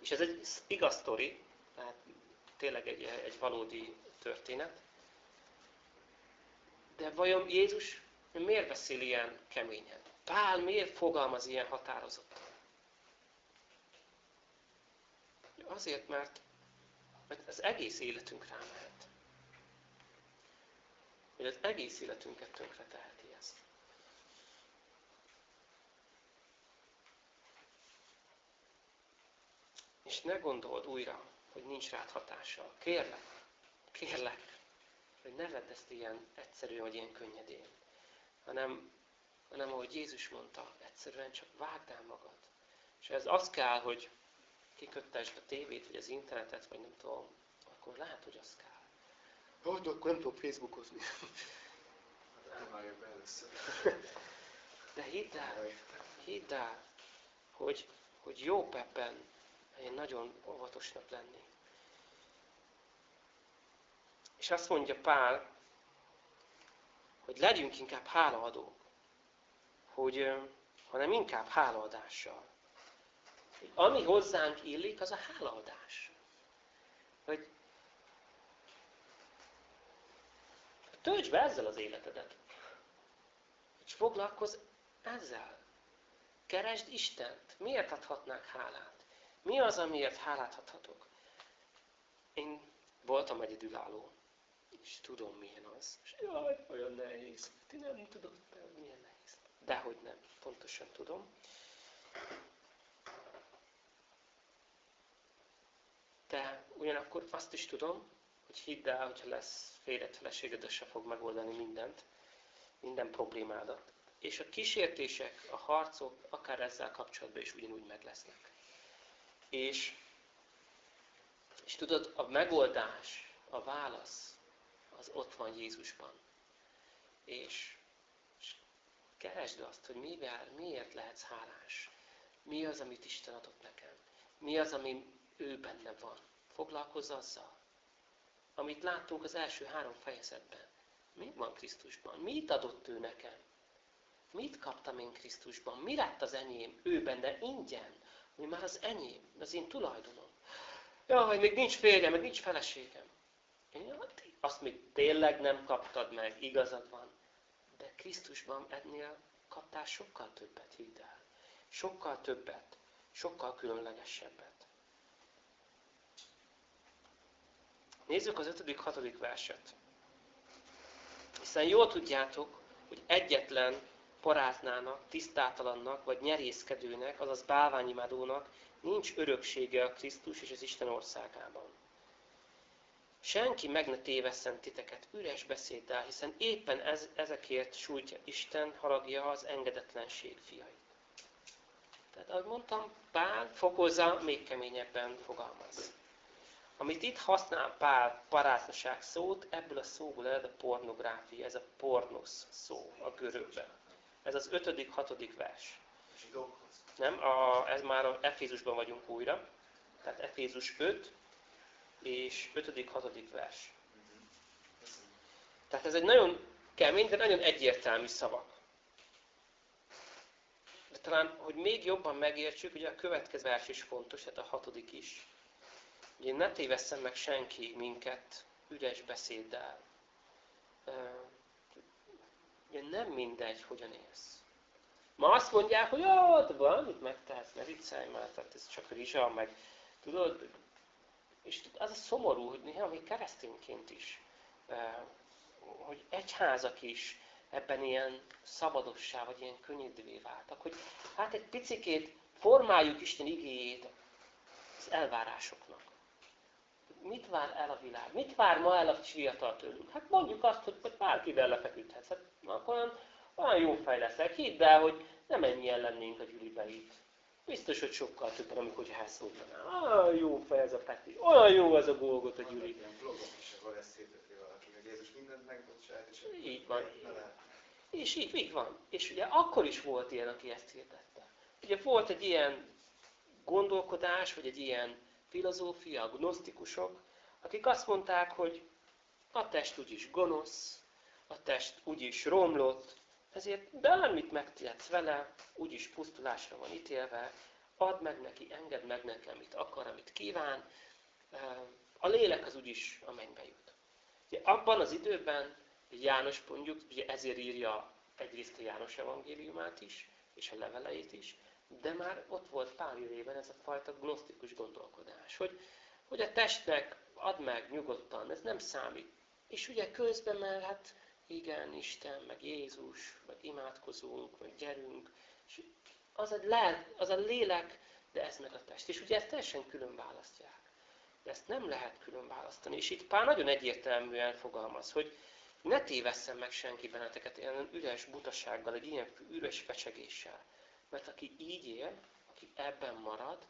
és ez egy igaz sztori, tehát tényleg egy, egy valódi történet. De vajon Jézus miért beszél ilyen keményen? Pál miért fogalmaz ilyen határozottan? Azért, mert, mert az egész életünk rá mehet hogy az egész életünket tönkre teheti ezt. És ne gondold újra, hogy nincs rád hatással. Kérlek, kérlek, hogy ne vedd ezt ilyen egyszerűen, vagy ilyen könnyedén, hanem, hanem ahogy Jézus mondta, egyszerűen csak vágd el magad. És ez az kell, hogy kiköttesd a tévét, vagy az internetet, vagy nem tudom, akkor lehet, hogy az kell. Hogy, akkor nem tudok Facebookozni. De hidd el, hidd el, hogy, hogy jó ebben én nagyon óvatosnak lenni. És azt mondja Pál, hogy legyünk inkább hálaadók, hogy, hanem inkább hálaadással. Ami hozzánk illik, az a hálaadás. Hogy töltsd be ezzel az életedet. És foglalkozz ezzel. Keresd Istent. Miért adhatnák hálát? Mi az, amiért hálát adhatok? Én voltam egyedülálló. És tudom, milyen az. És jaj, olyan nehéz. Ti nem tudod, milyen nehéz. Dehogy nem. Pontosan tudom. De ugyanakkor azt is tudom, hogy hidd el, hogyha lesz félrett feleséged, se fog megoldani mindent, minden problémádat. És a kísértések, a harcok, akár ezzel kapcsolatban is ugyanúgy meg lesznek. És, és tudod, a megoldás, a válasz, az ott van Jézusban. És, és keresd azt, hogy mivel, miért lehetsz hálás. Mi az, amit Isten adott nekem. Mi az, ami ő benne van. Foglalkozz azzal. Amit láttunk az első három fejezetben. Mi van Krisztusban? Mit adott ő nekem? Mit kaptam én Krisztusban? Mi lett az enyém? Ő benne ingyen. Mi már az enyém, az én tulajdonom. Jaj, még nincs férjem, meg nincs feleségem. Azt még tényleg nem kaptad meg, igazad van. De Krisztusban ennél kaptál sokkal többet, hidd el. Sokkal többet, sokkal különlegesebbet. Nézzük az 5.-6. verset. Hiszen jól tudjátok, hogy egyetlen paráznának, tisztátalannak vagy nyerészkedőnek, azaz bálványimádónak nincs öröksége a Krisztus és az Isten országában. Senki meg ne tévesszen titeket üres beszéddel, hiszen éppen ez, ezekért sújtja Isten haragja az engedetlenség fiait. Tehát, ahogy mondtam, Pál fokozza, még keményebben fogalmaz. Amit itt használ Pál paráznaság szót, ebből a szóból ered a pornográfia, ez a pornosz szó a görögben. Ez az ötödik, hatodik vers. Nem, a, ez már a Efézusban vagyunk újra. Tehát Efézus 5, és 5. 6. vers. Tehát ez egy nagyon kemény, de nagyon egyértelmű szavak. De talán, hogy még jobban megértsük, ugye a következő vers is fontos, tehát a hatodik is. Ugye ne tévesszem meg senki minket üres beszéddel. Ugye nem mindegy, hogyan élsz. Ma azt mondják, hogy ott van, itt megtehetsz, ne viccelj már, tehát ez csak rizsa, meg tudod, és az a szomorú, hogy néha még keresztényként is, hogy egyházak is ebben ilyen szabadossá, vagy ilyen könnyedvé váltak, hogy hát egy picikét formáljuk Isten igéjét az elvárásoknak. Mit vár el a világ? Mit vár ma el a fiatal tőlünk? Hát mondjuk azt, hogy bárkivel lefeküdhetsz. Hát akkor olyan, olyan jó fej leszel. Hidd el, hogy nem ennyien lennénk a gyűlibe itt. Biztos, hogy sokkal többen, amikor elszóltanál. Ah, jó fej ez a Peti. Olyan jó ez a Golgot a Gyuri. Ilyen vlogok is, ahol ezt hirdeti valaki, hogy Jézus mindent megbocsát, és így van. És így, így van. És ugye akkor is volt ilyen, aki ezt hirdette. Ugye volt egy ilyen gondolkodás, vagy egy ilyen filozófia, a gnosztikusok, akik azt mondták, hogy a test úgyis gonosz, a test úgyis romlott, ezért bármit megtehetsz vele, úgyis pusztulásra van ítélve, add meg neki, engedd meg neki, amit akar, amit kíván. A lélek az úgyis a mennybe jut. Ugye abban az időben János mondjuk, ugye ezért írja egyrészt a János evangéliumát is, és a leveleit is, de már ott volt pár évében ez a fajta gnosztikus gondolkodás, hogy, hogy a testnek add meg nyugodtan, ez nem számít. És ugye közben, mert hát igen, Isten, meg Jézus, meg imádkozunk, meg gyerünk. És az a, lel, az a lélek, de ez meg a test. És ugye ezt teljesen külön választják. De ezt nem lehet külön választani. És itt Pál nagyon egyértelműen fogalmaz, hogy ne tévesszem meg senki benneteket ilyen üres butasággal, egy ilyen üres fecsegéssel. Mert aki így él, aki ebben marad,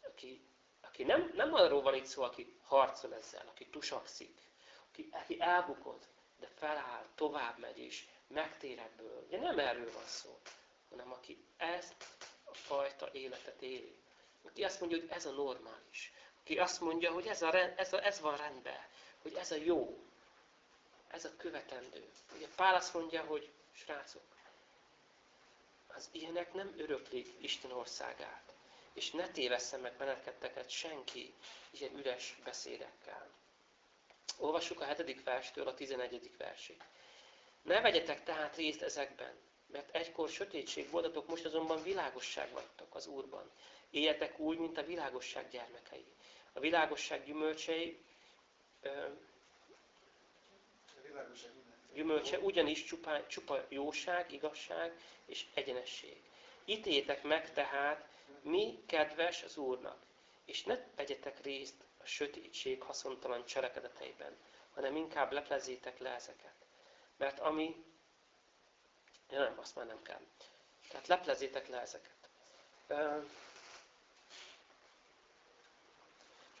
aki, aki nem, nem arról van itt szó, aki harcol ezzel, aki tusakszik, aki, aki elbukod, de feláll, tovább megy és megtér ebből. Ugye nem erről van szó, hanem aki ezt a fajta életet éli. Aki azt mondja, hogy ez a normális. Aki azt mondja, hogy ez, a, ez, a, ez van rendben, hogy ez a jó, ez a követendő. Ugye Pál azt mondja, hogy srácok, az ilyenek nem öröklik Isten országát. És ne tévesszen meg benneteket senki ilyen üres beszédekkel. Olvassuk a 7. verstől a 11. versig. Ne vegyetek tehát részt ezekben, mert egykor sötétség voltatok, most azonban világosság vagytok az Úrban. Éljetek úgy, mint a világosság gyermekei. A világosság gyümölcsei, ö, gyümölcse ugyanis csupa, csupa jóság, igazság és egyenesség. Ítéljétek meg tehát, mi kedves az Úrnak, és ne vegyetek részt a sötétség haszontalan cselekedeteiben, hanem inkább leplezzétek le ezeket. Mert ami... Ja nem, azt már nem kell. Tehát leplezzétek le ezeket.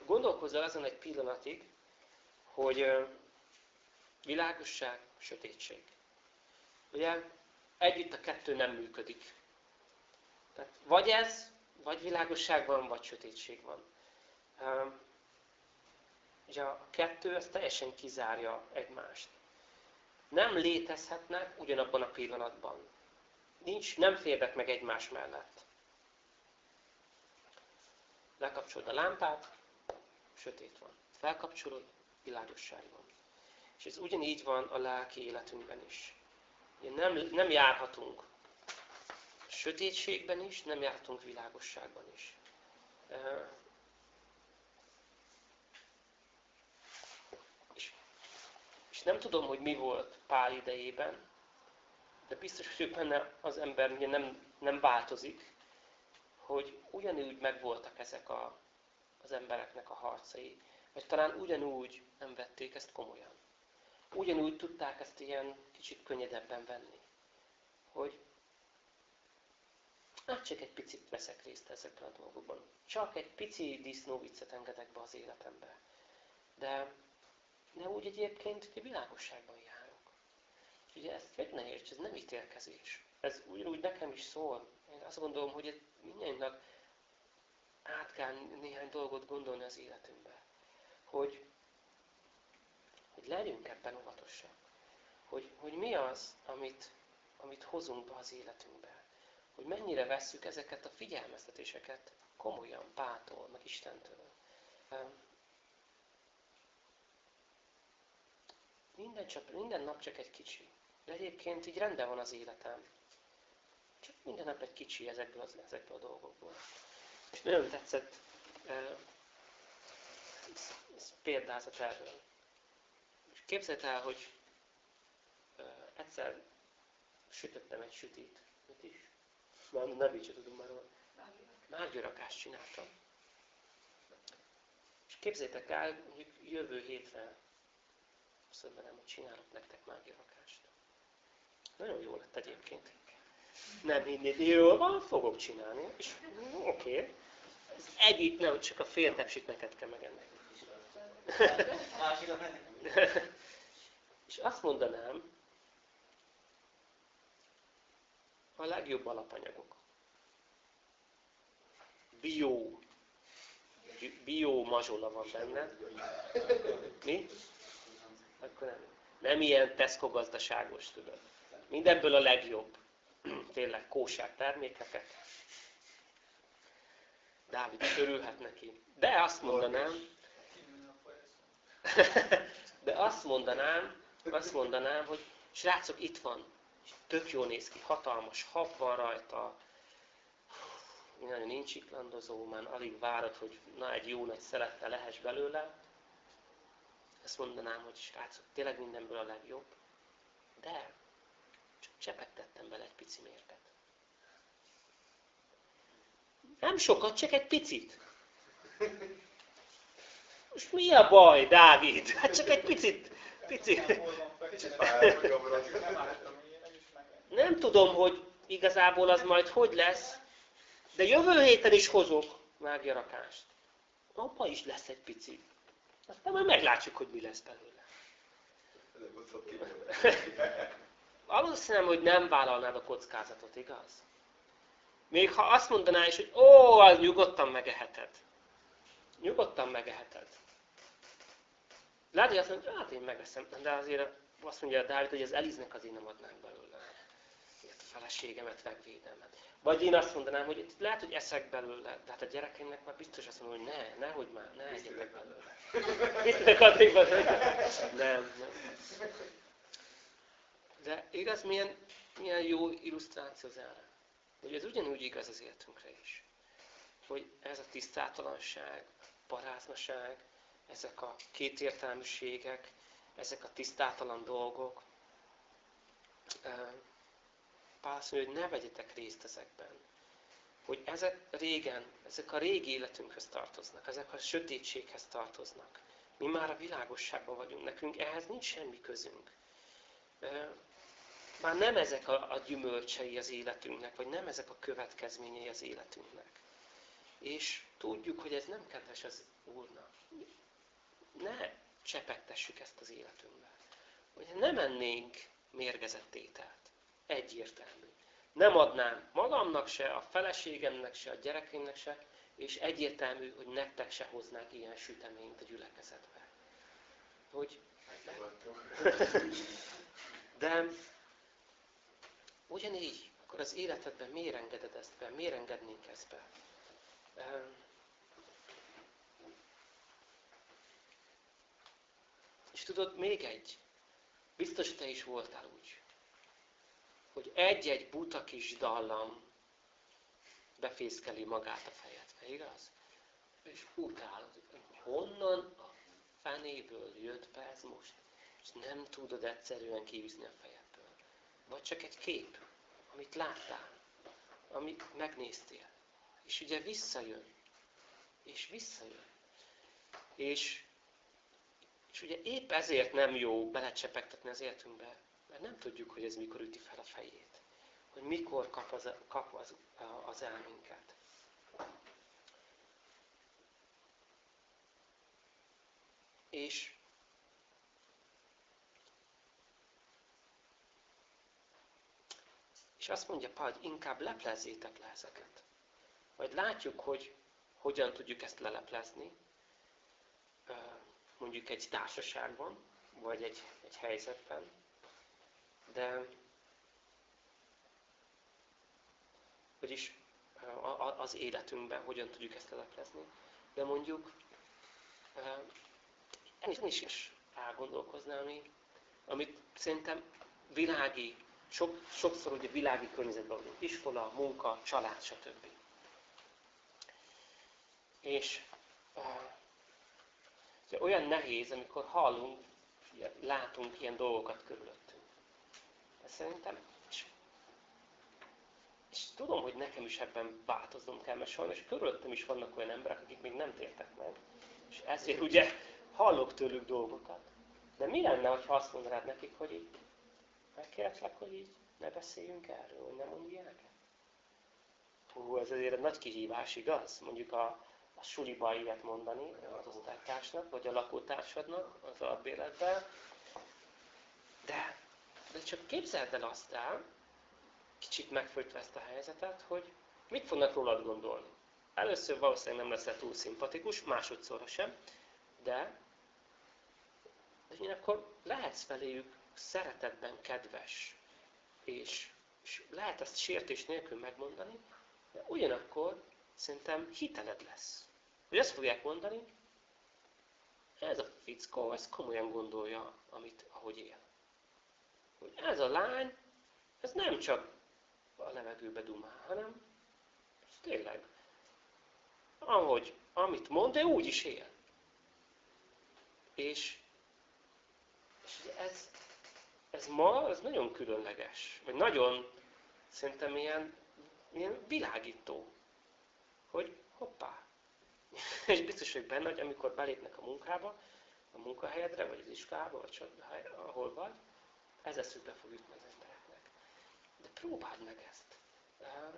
Gondolkozzál azon egy pillanatig, hogy világosság, sötétség. Ugye együtt a kettő nem működik. Tehát vagy ez, vagy világosság van, vagy sötétség van. Ugye a kettő az teljesen kizárja egymást. Nem létezhetnek ugyanabban a pillanatban. Nincs, nem férnek meg egymás mellett. Lekapcsolod a lámpát, sötét van. Felkapcsolod, világosság van. És ez ugyanígy van a lelki életünkben is. Nem, nem járhatunk sötétségben is, nem járhatunk világosságban is. És, és nem tudom, hogy mi volt Pál idejében, de biztos hogy benne az ember ugye nem, nem változik, hogy ugyanúgy megvoltak ezek a, az embereknek a harcai, vagy talán ugyanúgy nem vették ezt komolyan ugyanúgy tudták ezt ilyen kicsit könnyedebben venni. Hogy hát csak egy picit veszek részt ezekben a dolgokban. Csak egy pici disznóviccet engedek be az életembe. De, de úgy egyébként hogy világosságban járok. És ugye ezt meg ne érts, ez nem ítélkezés. Ez ugyanúgy nekem is szól. Én azt gondolom, hogy mindjárt át kell néhány dolgot gondolni az életünkbe. Hogy hogy legyünk ebben óvatosak. Hogy, hogy mi az, amit, amit hozunk be az életünkbe. Hogy mennyire vesszük ezeket a figyelmeztetéseket komolyan Pától, meg Istentől. Minden, csak, minden nap csak egy kicsi. De egyébként így rendben van az életem. Csak minden nap egy kicsi ezekből, az, ezekből a dolgokból. És nagyon tetszett ez példázat erről. Képzeld el, hogy egyszer sütöttem egy sütit. Mit is? Már nevét sem tudom már Márgyarakást csináltam. És képzétek el, mondjuk jövő hétre azt nem, hogy csinálok nektek márgyarakást. Nagyon jó lett egyébként. Nem hinnéd, jó van, fogok csinálni. És oké. Okay. Ez egyik, nem, csak a fél tepsit neked kell megenni. És azt mondanám, a legjobb alapanyagok. Bio. Bio mazsola van benne. Mi? Akkor nem. Nem ilyen Tesco gazdaságos, tudod. Mindenből a legjobb. Tényleg kósák termékeket. Dávid örülhet neki. De azt mondanám, de azt mondanám, azt mondanám, hogy srácok, itt van. Tök jól néz ki, hatalmas hab van rajta. Nagyon nincs iklandozó, már alig várod, hogy na egy jó nagy szelettel lehess belőle. Azt mondanám, hogy srácok, tényleg mindenből a legjobb. De csak csepegtettem bele egy pici mérget. Nem sokat, csak egy picit. Most mi a baj, Dávid? Hát csak egy picit, picit. Nem tudom, hogy igazából az majd hogy lesz, de jövő héten is hozok mágiarakást. apa is lesz egy pici. Aztán majd meglátjuk, hogy mi lesz belőle. Valószínűleg, hogy nem vállalnád a kockázatot, igaz? Még ha azt mondaná is, hogy ó, az nyugodtan megeheted. Nyugodtan megeheted. Lehet, hogy azt mondja, hát én megeszem, de azért azt mondja Dávid, hogy az Eliznek azért nem adnánk belőle. Ezt a feleségemet megvédelmet. Vagy én azt mondanám, hogy lehet, hogy eszek belőle, de hát a gyerekeimnek már biztos azt mondom, hogy ne, nehogy már, ne egyetek belőle. Biztos addig Nem, nem. De igaz, milyen, milyen jó illusztráció az erre. Hogy ez ugyanúgy igaz az életünkre is. Hogy ez a tisztátalanság, paráznaság, ezek a kétértelműségek, ezek a tisztátalan dolgok. Pál azt mondja, hogy ne vegyetek részt ezekben. Hogy ezek régen, ezek a régi életünkhöz tartoznak, ezek a sötétséghez tartoznak. Mi már a világosságban vagyunk, nekünk ehhez nincs semmi közünk. Már nem ezek a, a gyümölcsei az életünknek, vagy nem ezek a következményei az életünknek. És tudjuk, hogy ez nem kedves az Úrnak ne csepegtessük ezt az életünkbe. Hogy nem ennénk mérgezett ételt. Egyértelmű. Nem adnám magamnak se, a feleségemnek se, a gyerekeimnek se, és egyértelmű, hogy nektek se hoznák ilyen süteményt a gyülekezetbe. Hogy... De ugyanígy, akkor az életedben miért engeded ezt be? Miért engednénk ezt be? Tudod, még egy. Biztos te is voltál úgy, hogy egy-egy buta kis dallam befészkeli magát a fejedbe, igaz? És utálod, hogy honnan a fenéből jött be ez most, és nem tudod egyszerűen kiűzni a fejedből. Vagy csak egy kép, amit láttál, amit megnéztél. És ugye visszajön. És visszajön. És és ugye épp ezért nem jó belecsepegtetni az életünkbe, mert nem tudjuk, hogy ez mikor üti fel a fejét. Hogy mikor kap az, kap az, az elminket. És És azt mondja Pál, hogy inkább leplezzétek le ezeket. Majd látjuk, hogy hogyan tudjuk ezt leleplezni mondjuk egy társaságban, vagy egy, egy helyzetben, de vagyis az életünkben hogyan tudjuk ezt leleplezni. De mondjuk ennél is, is elgondolkozni, ami, amit szerintem világi, sok, sokszor ugye világi környezetben vagyunk, iskola, munka, család, stb. És Ugye olyan nehéz, amikor hallunk, látunk ilyen dolgokat körülöttünk. De szerintem, és, és tudom, hogy nekem is ebben változnom kell, mert sajnos körülöttem is vannak olyan emberek, akik még nem tértek meg. És ezért ugye hallok tőlük dolgokat. De mi lenne, ha azt mondanád nekik, hogy így megkérlek, hogy így ne beszéljünk erről, hogy ne mondj ilyeneket? Hú, ez azért egy nagy kihívás, igaz? Mondjuk a, a suliba ilyet mondani az osztálytársnak, vagy a lakótársadnak az albéletben. De, de csak képzeld el azt el, kicsit megfojtva ezt a helyzetet, hogy mit fognak rólad gondolni. Először valószínűleg nem leszel túl szimpatikus, másodszorra sem, de, de akkor lehetsz feléjük szeretetben kedves, és, és lehet ezt sértés nélkül megmondani, de ugyanakkor szerintem hiteled lesz. Hogy ezt fogják mondani, ez a fickó, ez komolyan gondolja, amit, ahogy él. Hogy ez a lány, ez nem csak a levegőbe dumál, hanem ez tényleg, ahogy, amit mond, de úgy is él. És, és ez, ez ma, ez nagyon különleges, vagy nagyon, szerintem ilyen, ilyen világító, hogy hoppá, és biztos vagyok benne, hogy amikor belépnek a munkába, a munkahelyedre, vagy az iskolába, vagy csak ahol vagy, ez eszükbe fog jutni az embereknek. De próbáld meg ezt.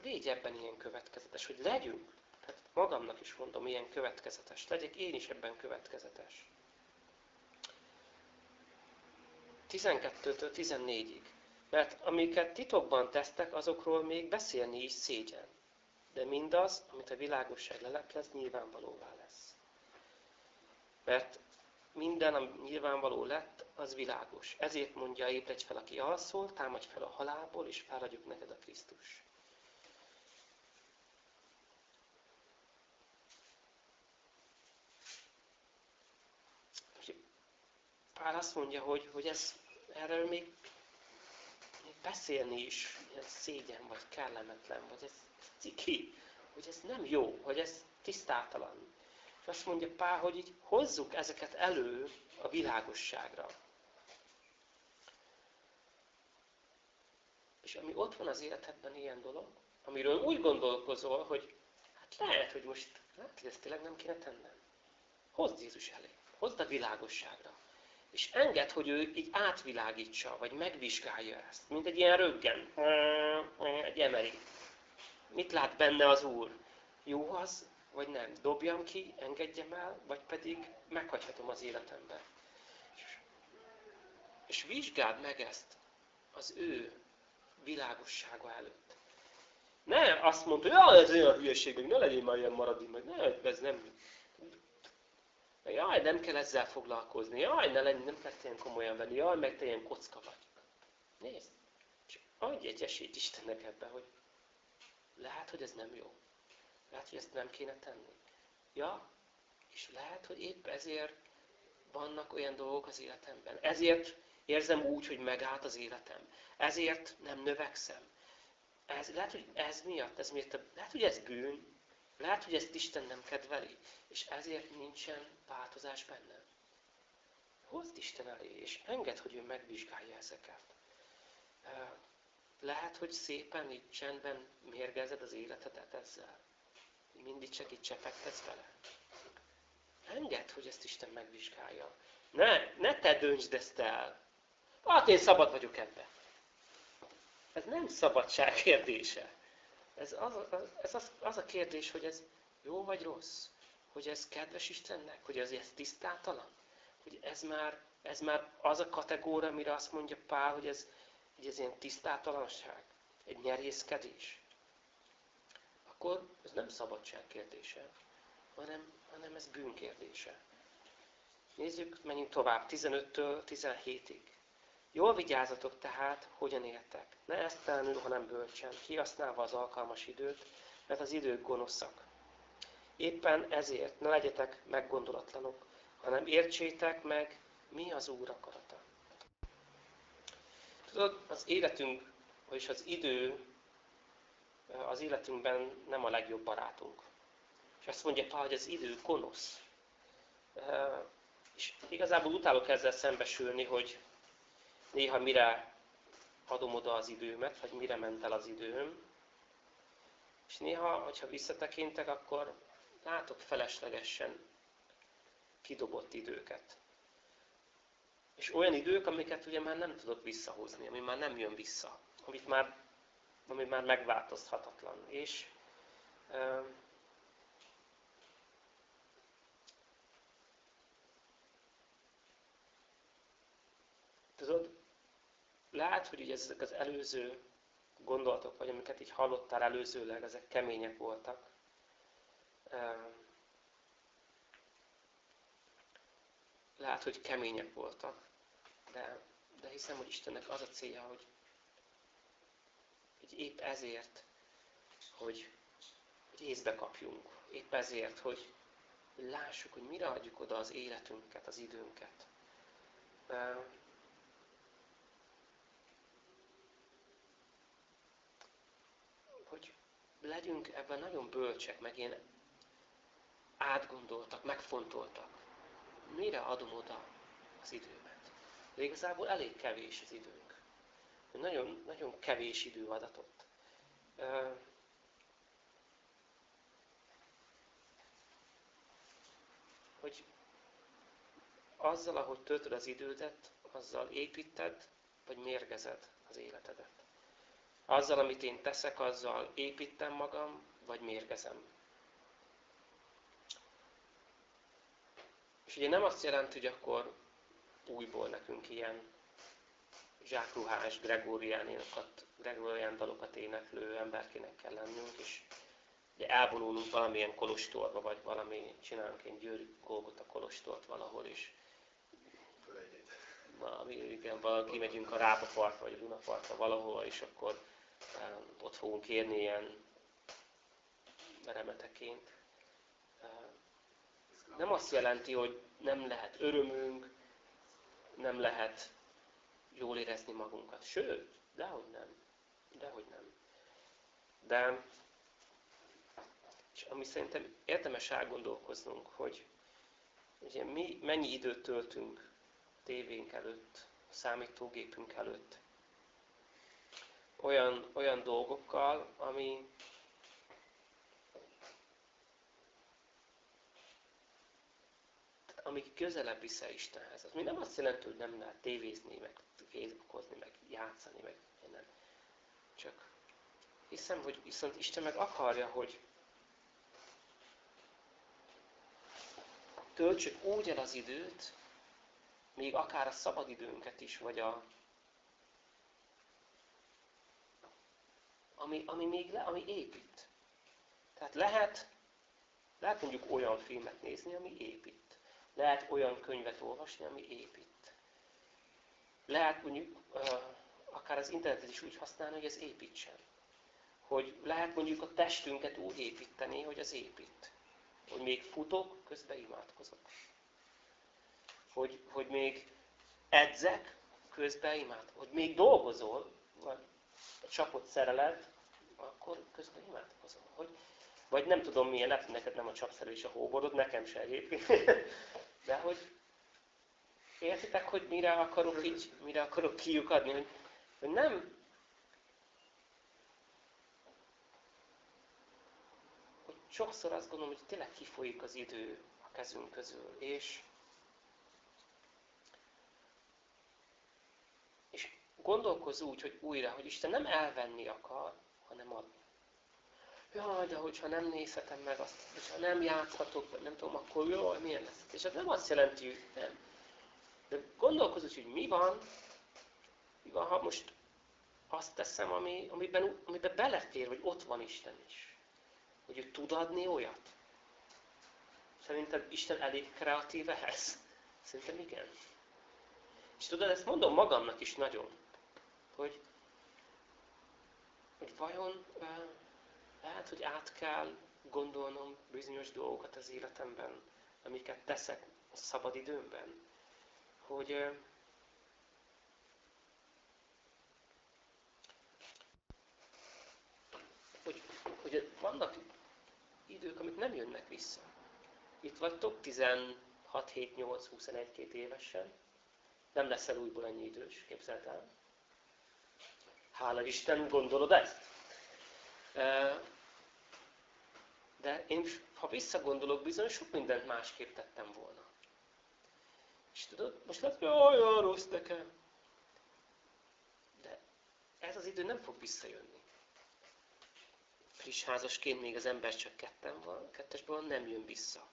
Légy ebben ilyen következetes, hogy legyünk. Tehát Magamnak is mondom, ilyen következetes. Legyek én is ebben következetes. 12-től 14-ig. Mert amiket titokban tesztek, azokról még beszélni is szégyen. De mindaz, amit a világosság leleplez, nyilvánvalóvá lesz. Mert minden, ami nyilvánvaló lett, az világos. Ezért mondja, ébredj fel, aki alszol, támadj fel a halálból, és feladjuk neked a Krisztus. Pál azt mondja, hogy, hogy ez, erről még, beszélni is ilyen szégyen, vagy kellemetlen, vagy ez ciki, hogy ez nem jó, hogy ez tisztátalan. És azt mondja Pál, hogy így hozzuk ezeket elő a világosságra. És ami ott van az életedben ilyen dolog, amiről úgy gondolkozol, hogy hát lehet, hogy most, hát, hogy ezt tényleg nem kéne tennem. Hozd Jézus elé, hozd a világosságra. És enged, hogy ő így átvilágítsa, vagy megvizsgálja ezt, mint egy ilyen röggen, egy emeri. Mit lát benne az Úr? Jó az, vagy nem? Dobjam ki, engedjem el, vagy pedig meghagyhatom az életembe. És, vizsgáld meg ezt az ő világossága előtt. Ne azt mondta, hogy ja, ez olyan hülyeség, meg ne legyél már ilyen maradni, meg ne, ez nem, Jaj, nem kell ezzel foglalkozni. Jaj, ne lenni, nem kell ilyen komolyan venni. Jaj, meg te ilyen kocka vagy. Nézd, és adj egy esélyt Istennek ebbe, hogy lehet, hogy ez nem jó. Lehet, hogy ezt nem kéne tenni. Ja, és lehet, hogy épp ezért vannak olyan dolgok az életemben. Ezért érzem úgy, hogy megállt az életem. Ezért nem növekszem. Ez, lehet, hogy ez miatt, ez miatt, lehet, hogy ez bűn, lehet, hogy ezt Isten nem kedveli, és ezért nincsen változás bennem. Hozd Isten elé, és enged, hogy ő megvizsgálja ezeket. Lehet, hogy szépen, így csendben mérgezed az életedet ezzel. Mindig csak így csepegtetsz vele. Engedd, hogy ezt Isten megvizsgálja. Ne, ne te döntsd ezt el. Hát én szabad vagyok ebbe. Ez nem szabadság kérdése. Ez az, ez az, az a kérdés, hogy ez jó vagy rossz? Hogy ez kedves Istennek? Hogy ez, ez tisztátalan? Hogy ez már, ez már az a kategória, amire azt mondja Pál, hogy ez, hogy ez ilyen tisztátalanság? Egy nyerészkedés? Akkor ez nem szabadság kérdése, hanem, hanem ez bűn kérdése. Nézzük, menjünk tovább, 15-től 17-ig. Jól vigyázzatok tehát, hogyan éltek. Ne esztelenül, hanem bölcsen, kihasználva az alkalmas időt, mert az idők gonoszak. Éppen ezért ne legyetek meggondolatlanok, hanem értsétek meg, mi az Úr akarata. Tudod, az életünk, vagyis az idő az életünkben nem a legjobb barátunk. És azt mondja Pál, hogy az idő gonosz. És igazából utálok ezzel szembesülni, hogy néha mire adom oda az időmet, vagy mire ment el az időm. És néha, hogyha visszatekintek, akkor látok feleslegesen kidobott időket. És olyan idők, amiket ugye már nem tudok visszahozni, ami már nem jön vissza, amit már, ami már megváltozhatatlan. És tudod, lehet, hogy így ezek az előző gondolatok, vagy amiket így hallottál előzőleg, ezek kemények voltak. Lehet, hogy kemények voltak, de, de hiszem, hogy Istennek az a célja, hogy, hogy épp ezért, hogy, hogy észbe kapjunk. Épp ezért, hogy, hogy lássuk, hogy mire adjuk oda az életünket, az időnket. legyünk ebben nagyon bölcsek, meg én átgondoltak, megfontoltak. Mire adom oda az időmet? De igazából elég kevés az időnk. Nagyon, nagyon kevés idő adatott. Hogy azzal, ahogy töltöd az idődet, azzal építed, vagy mérgezed az életedet. Azzal, amit én teszek, azzal építem magam, vagy mérgezem. És ugye nem azt jelenti, hogy akkor újból nekünk ilyen zsákruhás, gregóriánokat, gregórián dalokat éneklő emberkének kell lennünk, és ugye elvonulunk valamilyen kolostorba, vagy valami, csinálunk egy győri a kolostort valahol is. Valami, igen, valaki megyünk a Rápa partra, vagy a Duna partra valahol, és akkor um, ott fogunk érni ilyen remeteként. Nem azt jelenti, hogy nem lehet örömünk, nem lehet jól érezni magunkat. Sőt, dehogy nem. Dehogy nem. De, és ami szerintem érdemes elgondolkoznunk, hogy ugye mi mennyi időt töltünk a tévénk előtt, a számítógépünk előtt, olyan, olyan dolgokkal, ami, amik közelebb vissza Istenhez. Az mi nem azt jelenti, hogy nem lehet tévézni, meg Facebookozni, meg játszani, meg nem. Csak hiszem, hogy viszont Isten meg akarja, hogy töltsük úgy el az időt, még akár a szabadidőnket is, vagy a ami, ami még le, ami épít. Tehát lehet, lehet mondjuk olyan filmet nézni, ami épít. Lehet olyan könyvet olvasni, ami épít. Lehet mondjuk akár az internetet is úgy használni, hogy ez építsen. Hogy lehet mondjuk a testünket úgy építeni, hogy az épít. Hogy még futok, közben imádkozok. Hogy, hogy még edzek, közben imád. Hogy még dolgozol, vagy csapot szereled, akkor közben imádkozol. Hogy, vagy nem tudom milyen, lehet, neked nem a csapszerelés a hóborod, nekem se egyébként. De hogy értitek, hogy mire akarok így, mire akarok kiukadni, hogy, hogy nem, hogy sokszor azt gondolom, hogy tényleg kifolyik az idő a kezünk közül, és és gondolkozz úgy, hogy újra, hogy Isten nem elvenni akar, hanem adni. Jaj, de hogyha nem nézhetem meg azt, hogyha nem játszhatok, nem tudom, akkor jó, milyen lesz. És ez nem azt jelenti, hogy nem. De gondolkozz hogy mi van, mi van, ha most azt teszem, ami, amiben, amiben belefér, hogy ott van Isten is. Hogy ő tud adni olyat. Szerinted Isten elég kreatív ehhez? Szerintem igen. És tudod, ezt mondom magamnak is nagyon, hogy, hogy vajon lehet, hogy át kell gondolnom bizonyos dolgokat az életemben, amiket teszek a szabadidőmben hogy hogy, hogy vannak idők, amik nem jönnek vissza. Itt vagytok 16, 7, 8, 21, 2 évesen. Nem leszel újból ennyi idős, képzeld el. Hála Isten, gondolod ezt? De én, ha visszagondolok, bizony sok mindent másképp tettem volna. És tudod, most lehet, hogy olyan rossz nekem. De ez az idő nem fog visszajönni. Friss házasként még az ember csak ketten van, kettesben nem jön vissza.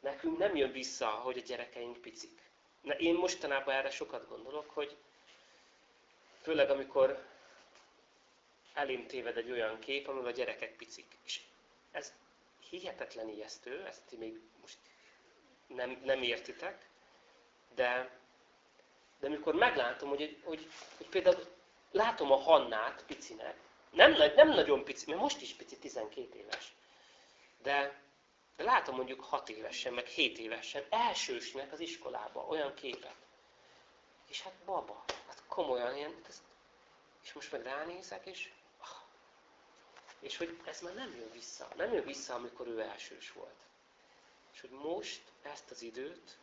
Nekünk nem jön vissza, hogy a gyerekeink picik. Na, én mostanában erre sokat gondolok, hogy főleg amikor elém téved egy olyan kép, ahol a gyerekek picik. És ez hihetetlen ijesztő, ezt ti még most nem, nem értitek, de, de amikor meglátom, hogy, hogy, hogy például látom a Hannát picinek, nem, nem nagyon pici, mert most is pici, 12 éves, de, de látom mondjuk 6 évesen, meg 7 évesen, elsősnek az iskolába olyan képet. És hát baba, hát komolyan ilyen, ez, és most meg ránézek, és és hogy ez már nem jön vissza. Nem jön vissza, amikor ő elsős volt. És hogy most ezt az időt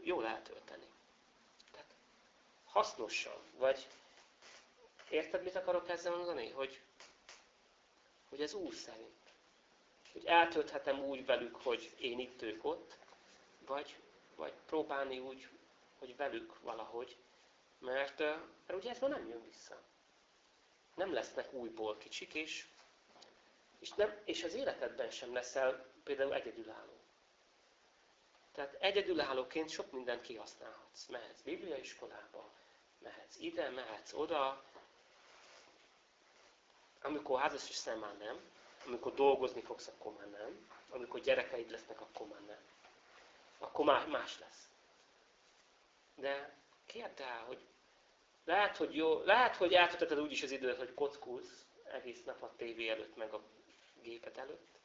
jól eltölteni. Tehát hasznosan, vagy érted, mit akarok ezzel mondani? Hogy, hogy ez Úr szerint. Hogy eltölthetem úgy velük, hogy én itt, ők ott, vagy, vagy próbálni úgy, hogy velük valahogy, mert, mert ugye ez már nem jön vissza. Nem lesznek újból kicsik, és, és, nem, és az életedben sem leszel például egyedülálló. Tehát egyedülállóként sok mindent kihasználhatsz. Mehetsz bibliaiskolába, mehetsz ide, mehetsz oda. Amikor házas is már nem. Amikor dolgozni fogsz, akkor már nem. Amikor gyerekeid lesznek, akkor már nem. Akkor más lesz. De kérd el, hogy lehet, hogy, jó, lehet, hogy eltölteted úgy is az időt, hogy kockulsz egész nap a tévé előtt, meg a gépet előtt.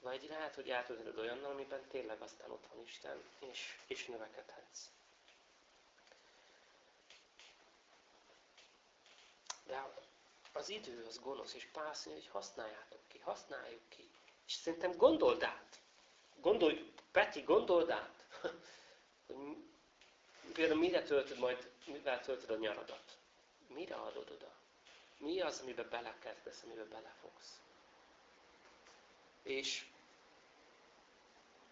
Vagy lehet, hogy eltölteted olyannal, amiben tényleg aztán ott van Isten, és, és növekedhetsz. De az idő az gonosz, és Pál hogy használjátok ki, használjuk ki. És szerintem gondold át. Gondolj, Peti, gondold át, hogy például mire töltöd majd, mivel töltöd a nyaradat? Mire adod oda? Mi az, amiben belekezdesz, amiben belefogsz? És,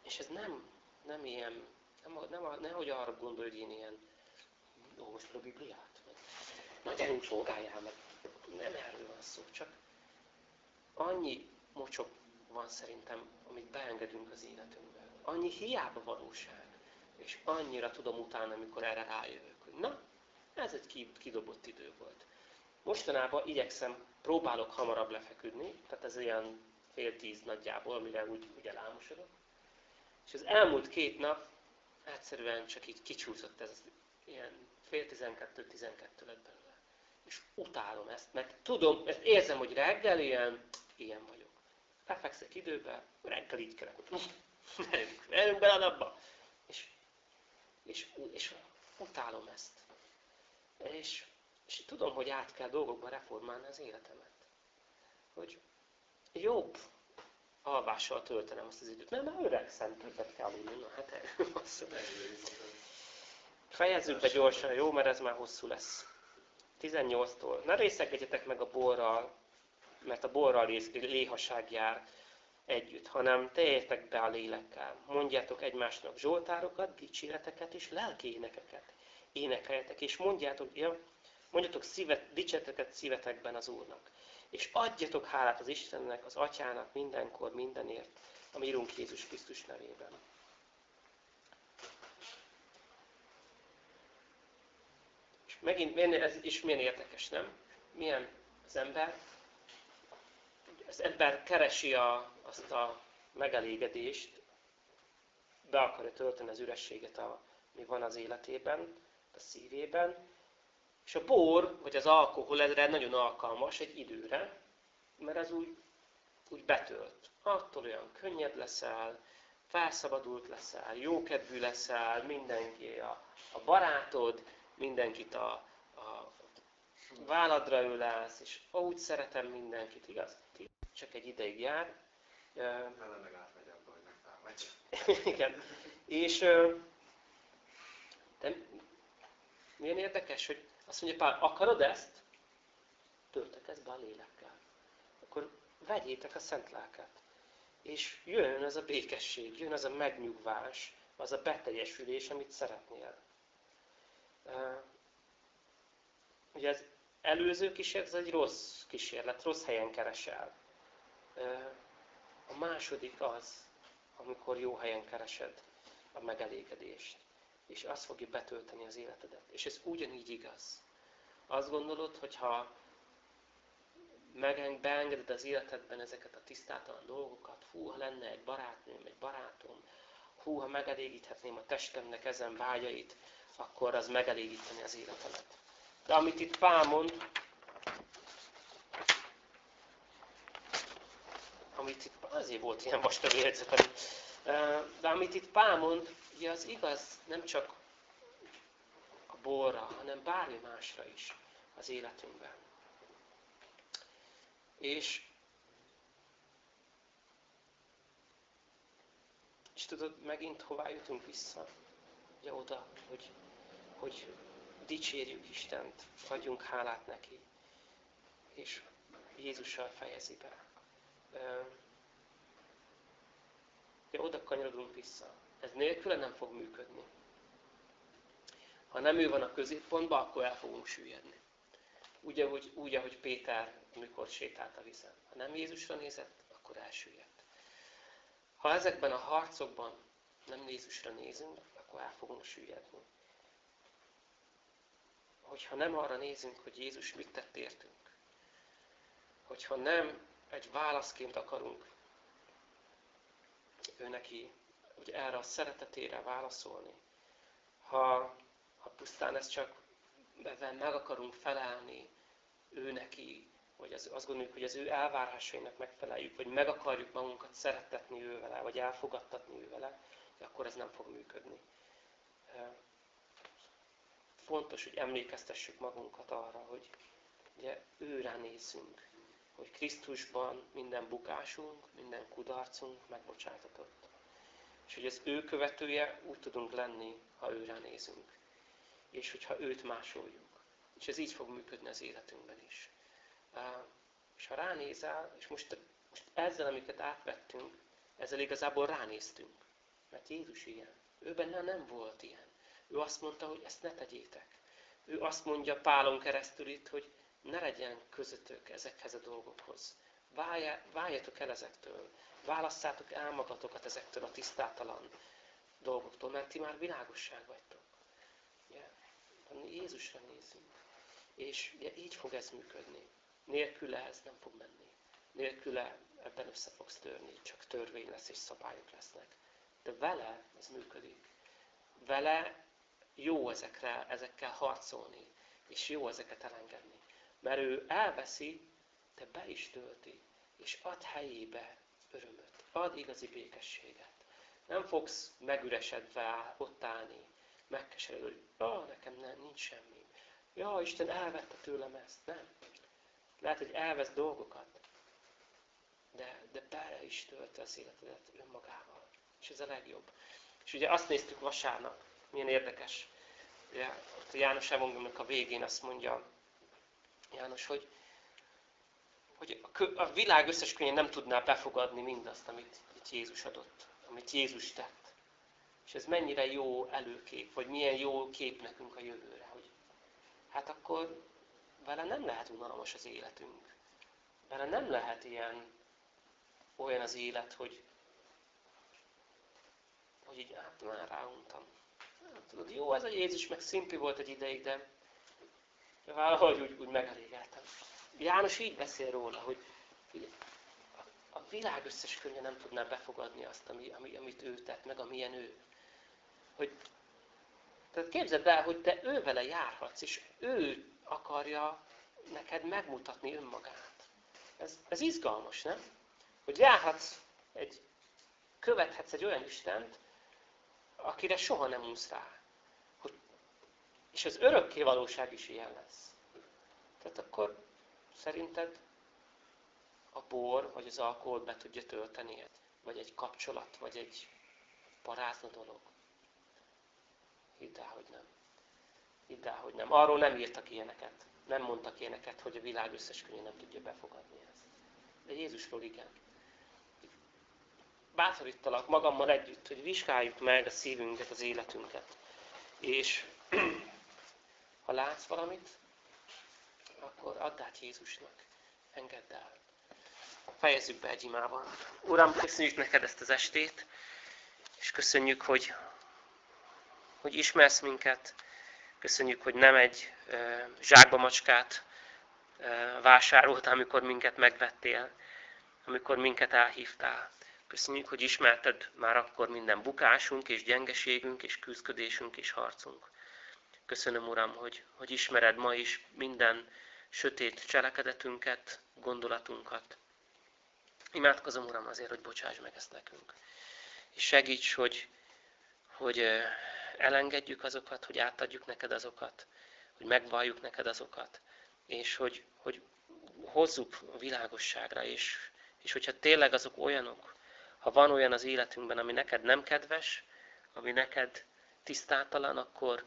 és ez nem, nem ilyen, nem, nem, nehogy arra gondolj, hogy én ilyen, olvasd a Bibliát, meg, na gyerünk, szolgáljál meg. Nem erről van szó, csak annyi mocsok van szerintem, amit beengedünk az életünkbe. Annyi hiába valóság. És annyira tudom utána, amikor erre rájövök, na, ez egy kidobott idő volt. Mostanában igyekszem, próbálok hamarabb lefeküdni, tehát ez ilyen fél tíz nagyjából, mire úgy, úgy elámosodok. És az elmúlt két nap egyszerűen csak így kicsúszott ez ilyen fél tizenkettő, tizenkettő lett belőle. És utálom ezt, mert tudom, ezt érzem, hogy reggel ilyen, ilyen vagyok. Lefekszek időbe, reggel így kellek. Merünk bele a napba. És, és, és utálom ezt. És, és tudom, hogy át kell dolgokba reformálni az életemet. Hogy jobb alvással töltenem azt az időt. Nem, mert öregszem, többet kell aludni. Na, hát erről Fejezzük be gyorsan, jó, mert ez már hosszú lesz. 18-tól. Ne részegedjetek meg a borral, mert a borral léhaság jár együtt, hanem teljetek be a lélekkel. Mondjátok egymásnak zsoltárokat, dicséreteket és lelki énekeket. Énekeljetek, és mondjátok, ja, mondjatok szívet, dicséreteket szívetekben az Úrnak. És adjatok hálát az Istennek, az Atyának mindenkor, mindenért, ami írunk Jézus Krisztus nevében. És megint, ez is milyen érdekes, nem? Milyen az ember, az ember keresi a, azt a megelégedést, be akarja tölteni az ürességet, ami van az életében, a szívében, és a bor, vagy az alkohol erre nagyon alkalmas egy időre, mert ez úgy, úgy betölt. Attól olyan könnyed leszel, felszabadult leszel, jókedvű leszel, mindenki a, a barátod, mindenkit a, a válladra ülesz, és úgy szeretem mindenkit, igaz? Csak egy ideig jár. Vele meg átmegy abba, hogy megtámadj. Igen. És de milyen érdekes, hogy azt mondja Pál, akarod ezt? ezt be a lélekkel. Akkor vegyétek a szent lelket. És jön ez a békesség, jön ez a megnyugvás, az a beteljesülés, amit szeretnél. Ugye az előző kísérlet, ez egy rossz kísérlet, rossz helyen keresel. A második az, amikor jó helyen keresed a megelégedést. És azt fogja betölteni az életedet. És ez ugyanígy igaz. Azt gondolod, hogyha beengeded az életedben ezeket a tisztátalan dolgokat, hú, ha lenne egy barátnőm, egy barátom, hú, ha megelégíthetném a testemnek ezen vágyait, akkor az megelégíteni az életemet. De amit itt Pál mond, amit itt, azért volt ilyen vastag jegyzetem, de amit itt Pál mond, ugye az igaz nem csak a borra, hanem bármi másra is az életünkben. És, és tudod, megint hová jutunk vissza? Ugye oda, hogy, hogy dicsérjük Istent, adjunk hálát neki, és Jézussal fejezi be de oda kanyarodunk vissza. Ez nélküle nem fog működni. Ha nem ő van a középpontban, akkor el fogunk süllyedni. Úgy, ahogy, úgy, ahogy Péter, amikor sétált a vizen. Ha nem Jézusra nézett, akkor elsüllyedt. Ha ezekben a harcokban nem Jézusra nézünk, akkor el fogunk süllyedni. Hogyha nem arra nézünk, hogy Jézus mit tett értünk, hogyha nem egy válaszként akarunk ő neki, hogy erre a szeretetére válaszolni, ha, ha pusztán ezt csak meg akarunk felelni ő neki, vagy az, azt gondoljuk, hogy az ő elvárásainak megfeleljük, vagy meg akarjuk magunkat szeretetni ő vele, vagy elfogadtatni ő vele, akkor ez nem fog működni. Fontos, hogy emlékeztessük magunkat arra, hogy ugye őre nézzünk, hogy Krisztusban minden bukásunk, minden kudarcunk megbocsátatott. És hogy az ő követője úgy tudunk lenni, ha őre nézünk. És hogyha őt másoljuk. És ez így fog működni az életünkben is. És ha ránézel, és most, most ezzel, amiket átvettünk, ezzel igazából ránéztünk. Mert Jézus ilyen. Ő benne nem volt ilyen. Ő azt mondta, hogy ezt ne tegyétek. Ő azt mondja Pálon keresztül itt, hogy ne legyen közöttök ezekhez a dolgokhoz. Váljatok el ezektől. Válasszátok el magatokat ezektől a tisztátalan dolgoktól, mert ti már világosság vagytok. Yeah. Jézusra nézzünk. És ugye, így fog ez működni. Nélküle ez nem fog menni. Nélküle ebben össze fogsz törni, csak törvény lesz és szabályok lesznek. De vele ez működik. Vele jó ezekre, ezekkel harcolni, és jó ezeket elengedni. Mert ő elveszi, de be is tölti, és ad helyébe örömöt, ad igazi békességet. Nem fogsz megüresedve ott állni, megkeseredni, hogy ah, nekem nem, nincs semmi. Ja, Isten elvette tőlem ezt. Nem. Lehet, hogy elvesz dolgokat, de, de bele is tölt az életedet önmagával. És ez a legjobb. És ugye azt néztük vasárnap, milyen érdekes. Ugye, ott a János Evangéliumnak a végén azt mondja János, hogy, hogy a világ összes könnyen nem tudná befogadni mindazt, amit itt Jézus adott, amit Jézus tett. És ez mennyire jó előkép, vagy milyen jó kép nekünk a jövőre, hogy hát akkor vele nem lehet unalmas az életünk. Vele nem lehet ilyen, olyan az élet, hogy, hogy így hát már ráuntam. Hát, tudod, jó, ez a Jézus meg szimpli volt egy ideig, de valahogy úgy, úgy megelégeltem. János így beszél róla, hogy a világ összes könnye nem tudná befogadni azt, ami, ami, amit ő tett, meg amilyen ő. Hogy, tehát képzeld el, hogy te ő vele járhatsz, és ő akarja neked megmutatni önmagát. Ez, ez izgalmas, nem? Hogy járhatsz egy, követhetsz egy olyan Istent, akire soha nem úsz rá. És az örökké valóság is ilyen lesz. Tehát akkor szerinted a bor vagy az alkohol be tudja tölteni Vagy egy kapcsolat, vagy egy parázna dolog? Hidd el, hogy nem. Hidd el, hogy nem. Arról nem írtak ilyeneket. Nem mondtak ilyeneket, hogy a világ összes könnyen nem tudja befogadni ezt. De Jézusról igen. Bátorítalak magammal együtt, hogy vizsgáljuk meg a szívünket, az életünket. És ha látsz valamit, akkor add át Jézusnak. Engedd el. Fejezzük be egy imával. Uram, köszönjük neked ezt az estét, és köszönjük, hogy, hogy ismersz minket, Köszönjük, hogy nem egy zsákba macskát vásároltál, amikor minket megvettél, amikor minket elhívtál. Köszönjük, hogy ismerted már akkor minden bukásunk és gyengeségünk és küzdködésünk és harcunk. Köszönöm, Uram, hogy, hogy ismered ma is minden sötét cselekedetünket, gondolatunkat. Imádkozom, Uram, azért, hogy bocsáss meg ezt nekünk. És segíts, hogy, hogy elengedjük azokat, hogy átadjuk neked azokat, hogy megvalljuk neked azokat, és hogy, hogy hozzuk világosságra, és, és hogyha tényleg azok olyanok, ha van olyan az életünkben, ami neked nem kedves, ami neked tisztátalan, akkor,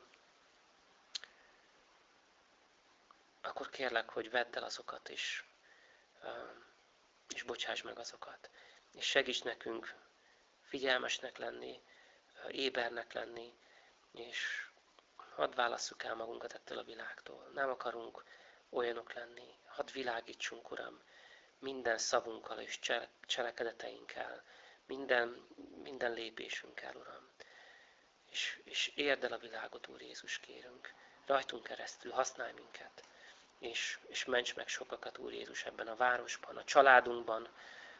akkor kérlek, hogy vedd el azokat, és, és bocsáss meg azokat. És segíts nekünk figyelmesnek lenni, ébernek lenni, és hadd válasszuk el magunkat ettől a világtól. Nem akarunk olyanok lenni. Hadd világítsunk, Uram, minden szavunkkal és cselekedeteinkkel, minden, minden lépésünkkel, Uram. és, és érd el a világot, Úr Jézus, kérünk. Rajtunk keresztül használj minket, és, és ments meg sokakat, Úr Jézus, ebben a városban, a családunkban,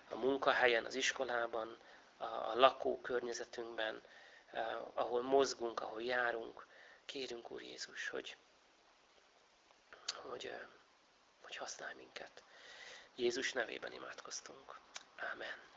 a munkahelyen, az iskolában, a, a lakókörnyezetünkben, eh, ahol mozgunk, ahol járunk. Kérünk, Úr Jézus, hogy, hogy, hogy használj minket. Jézus nevében imádkoztunk. Amen.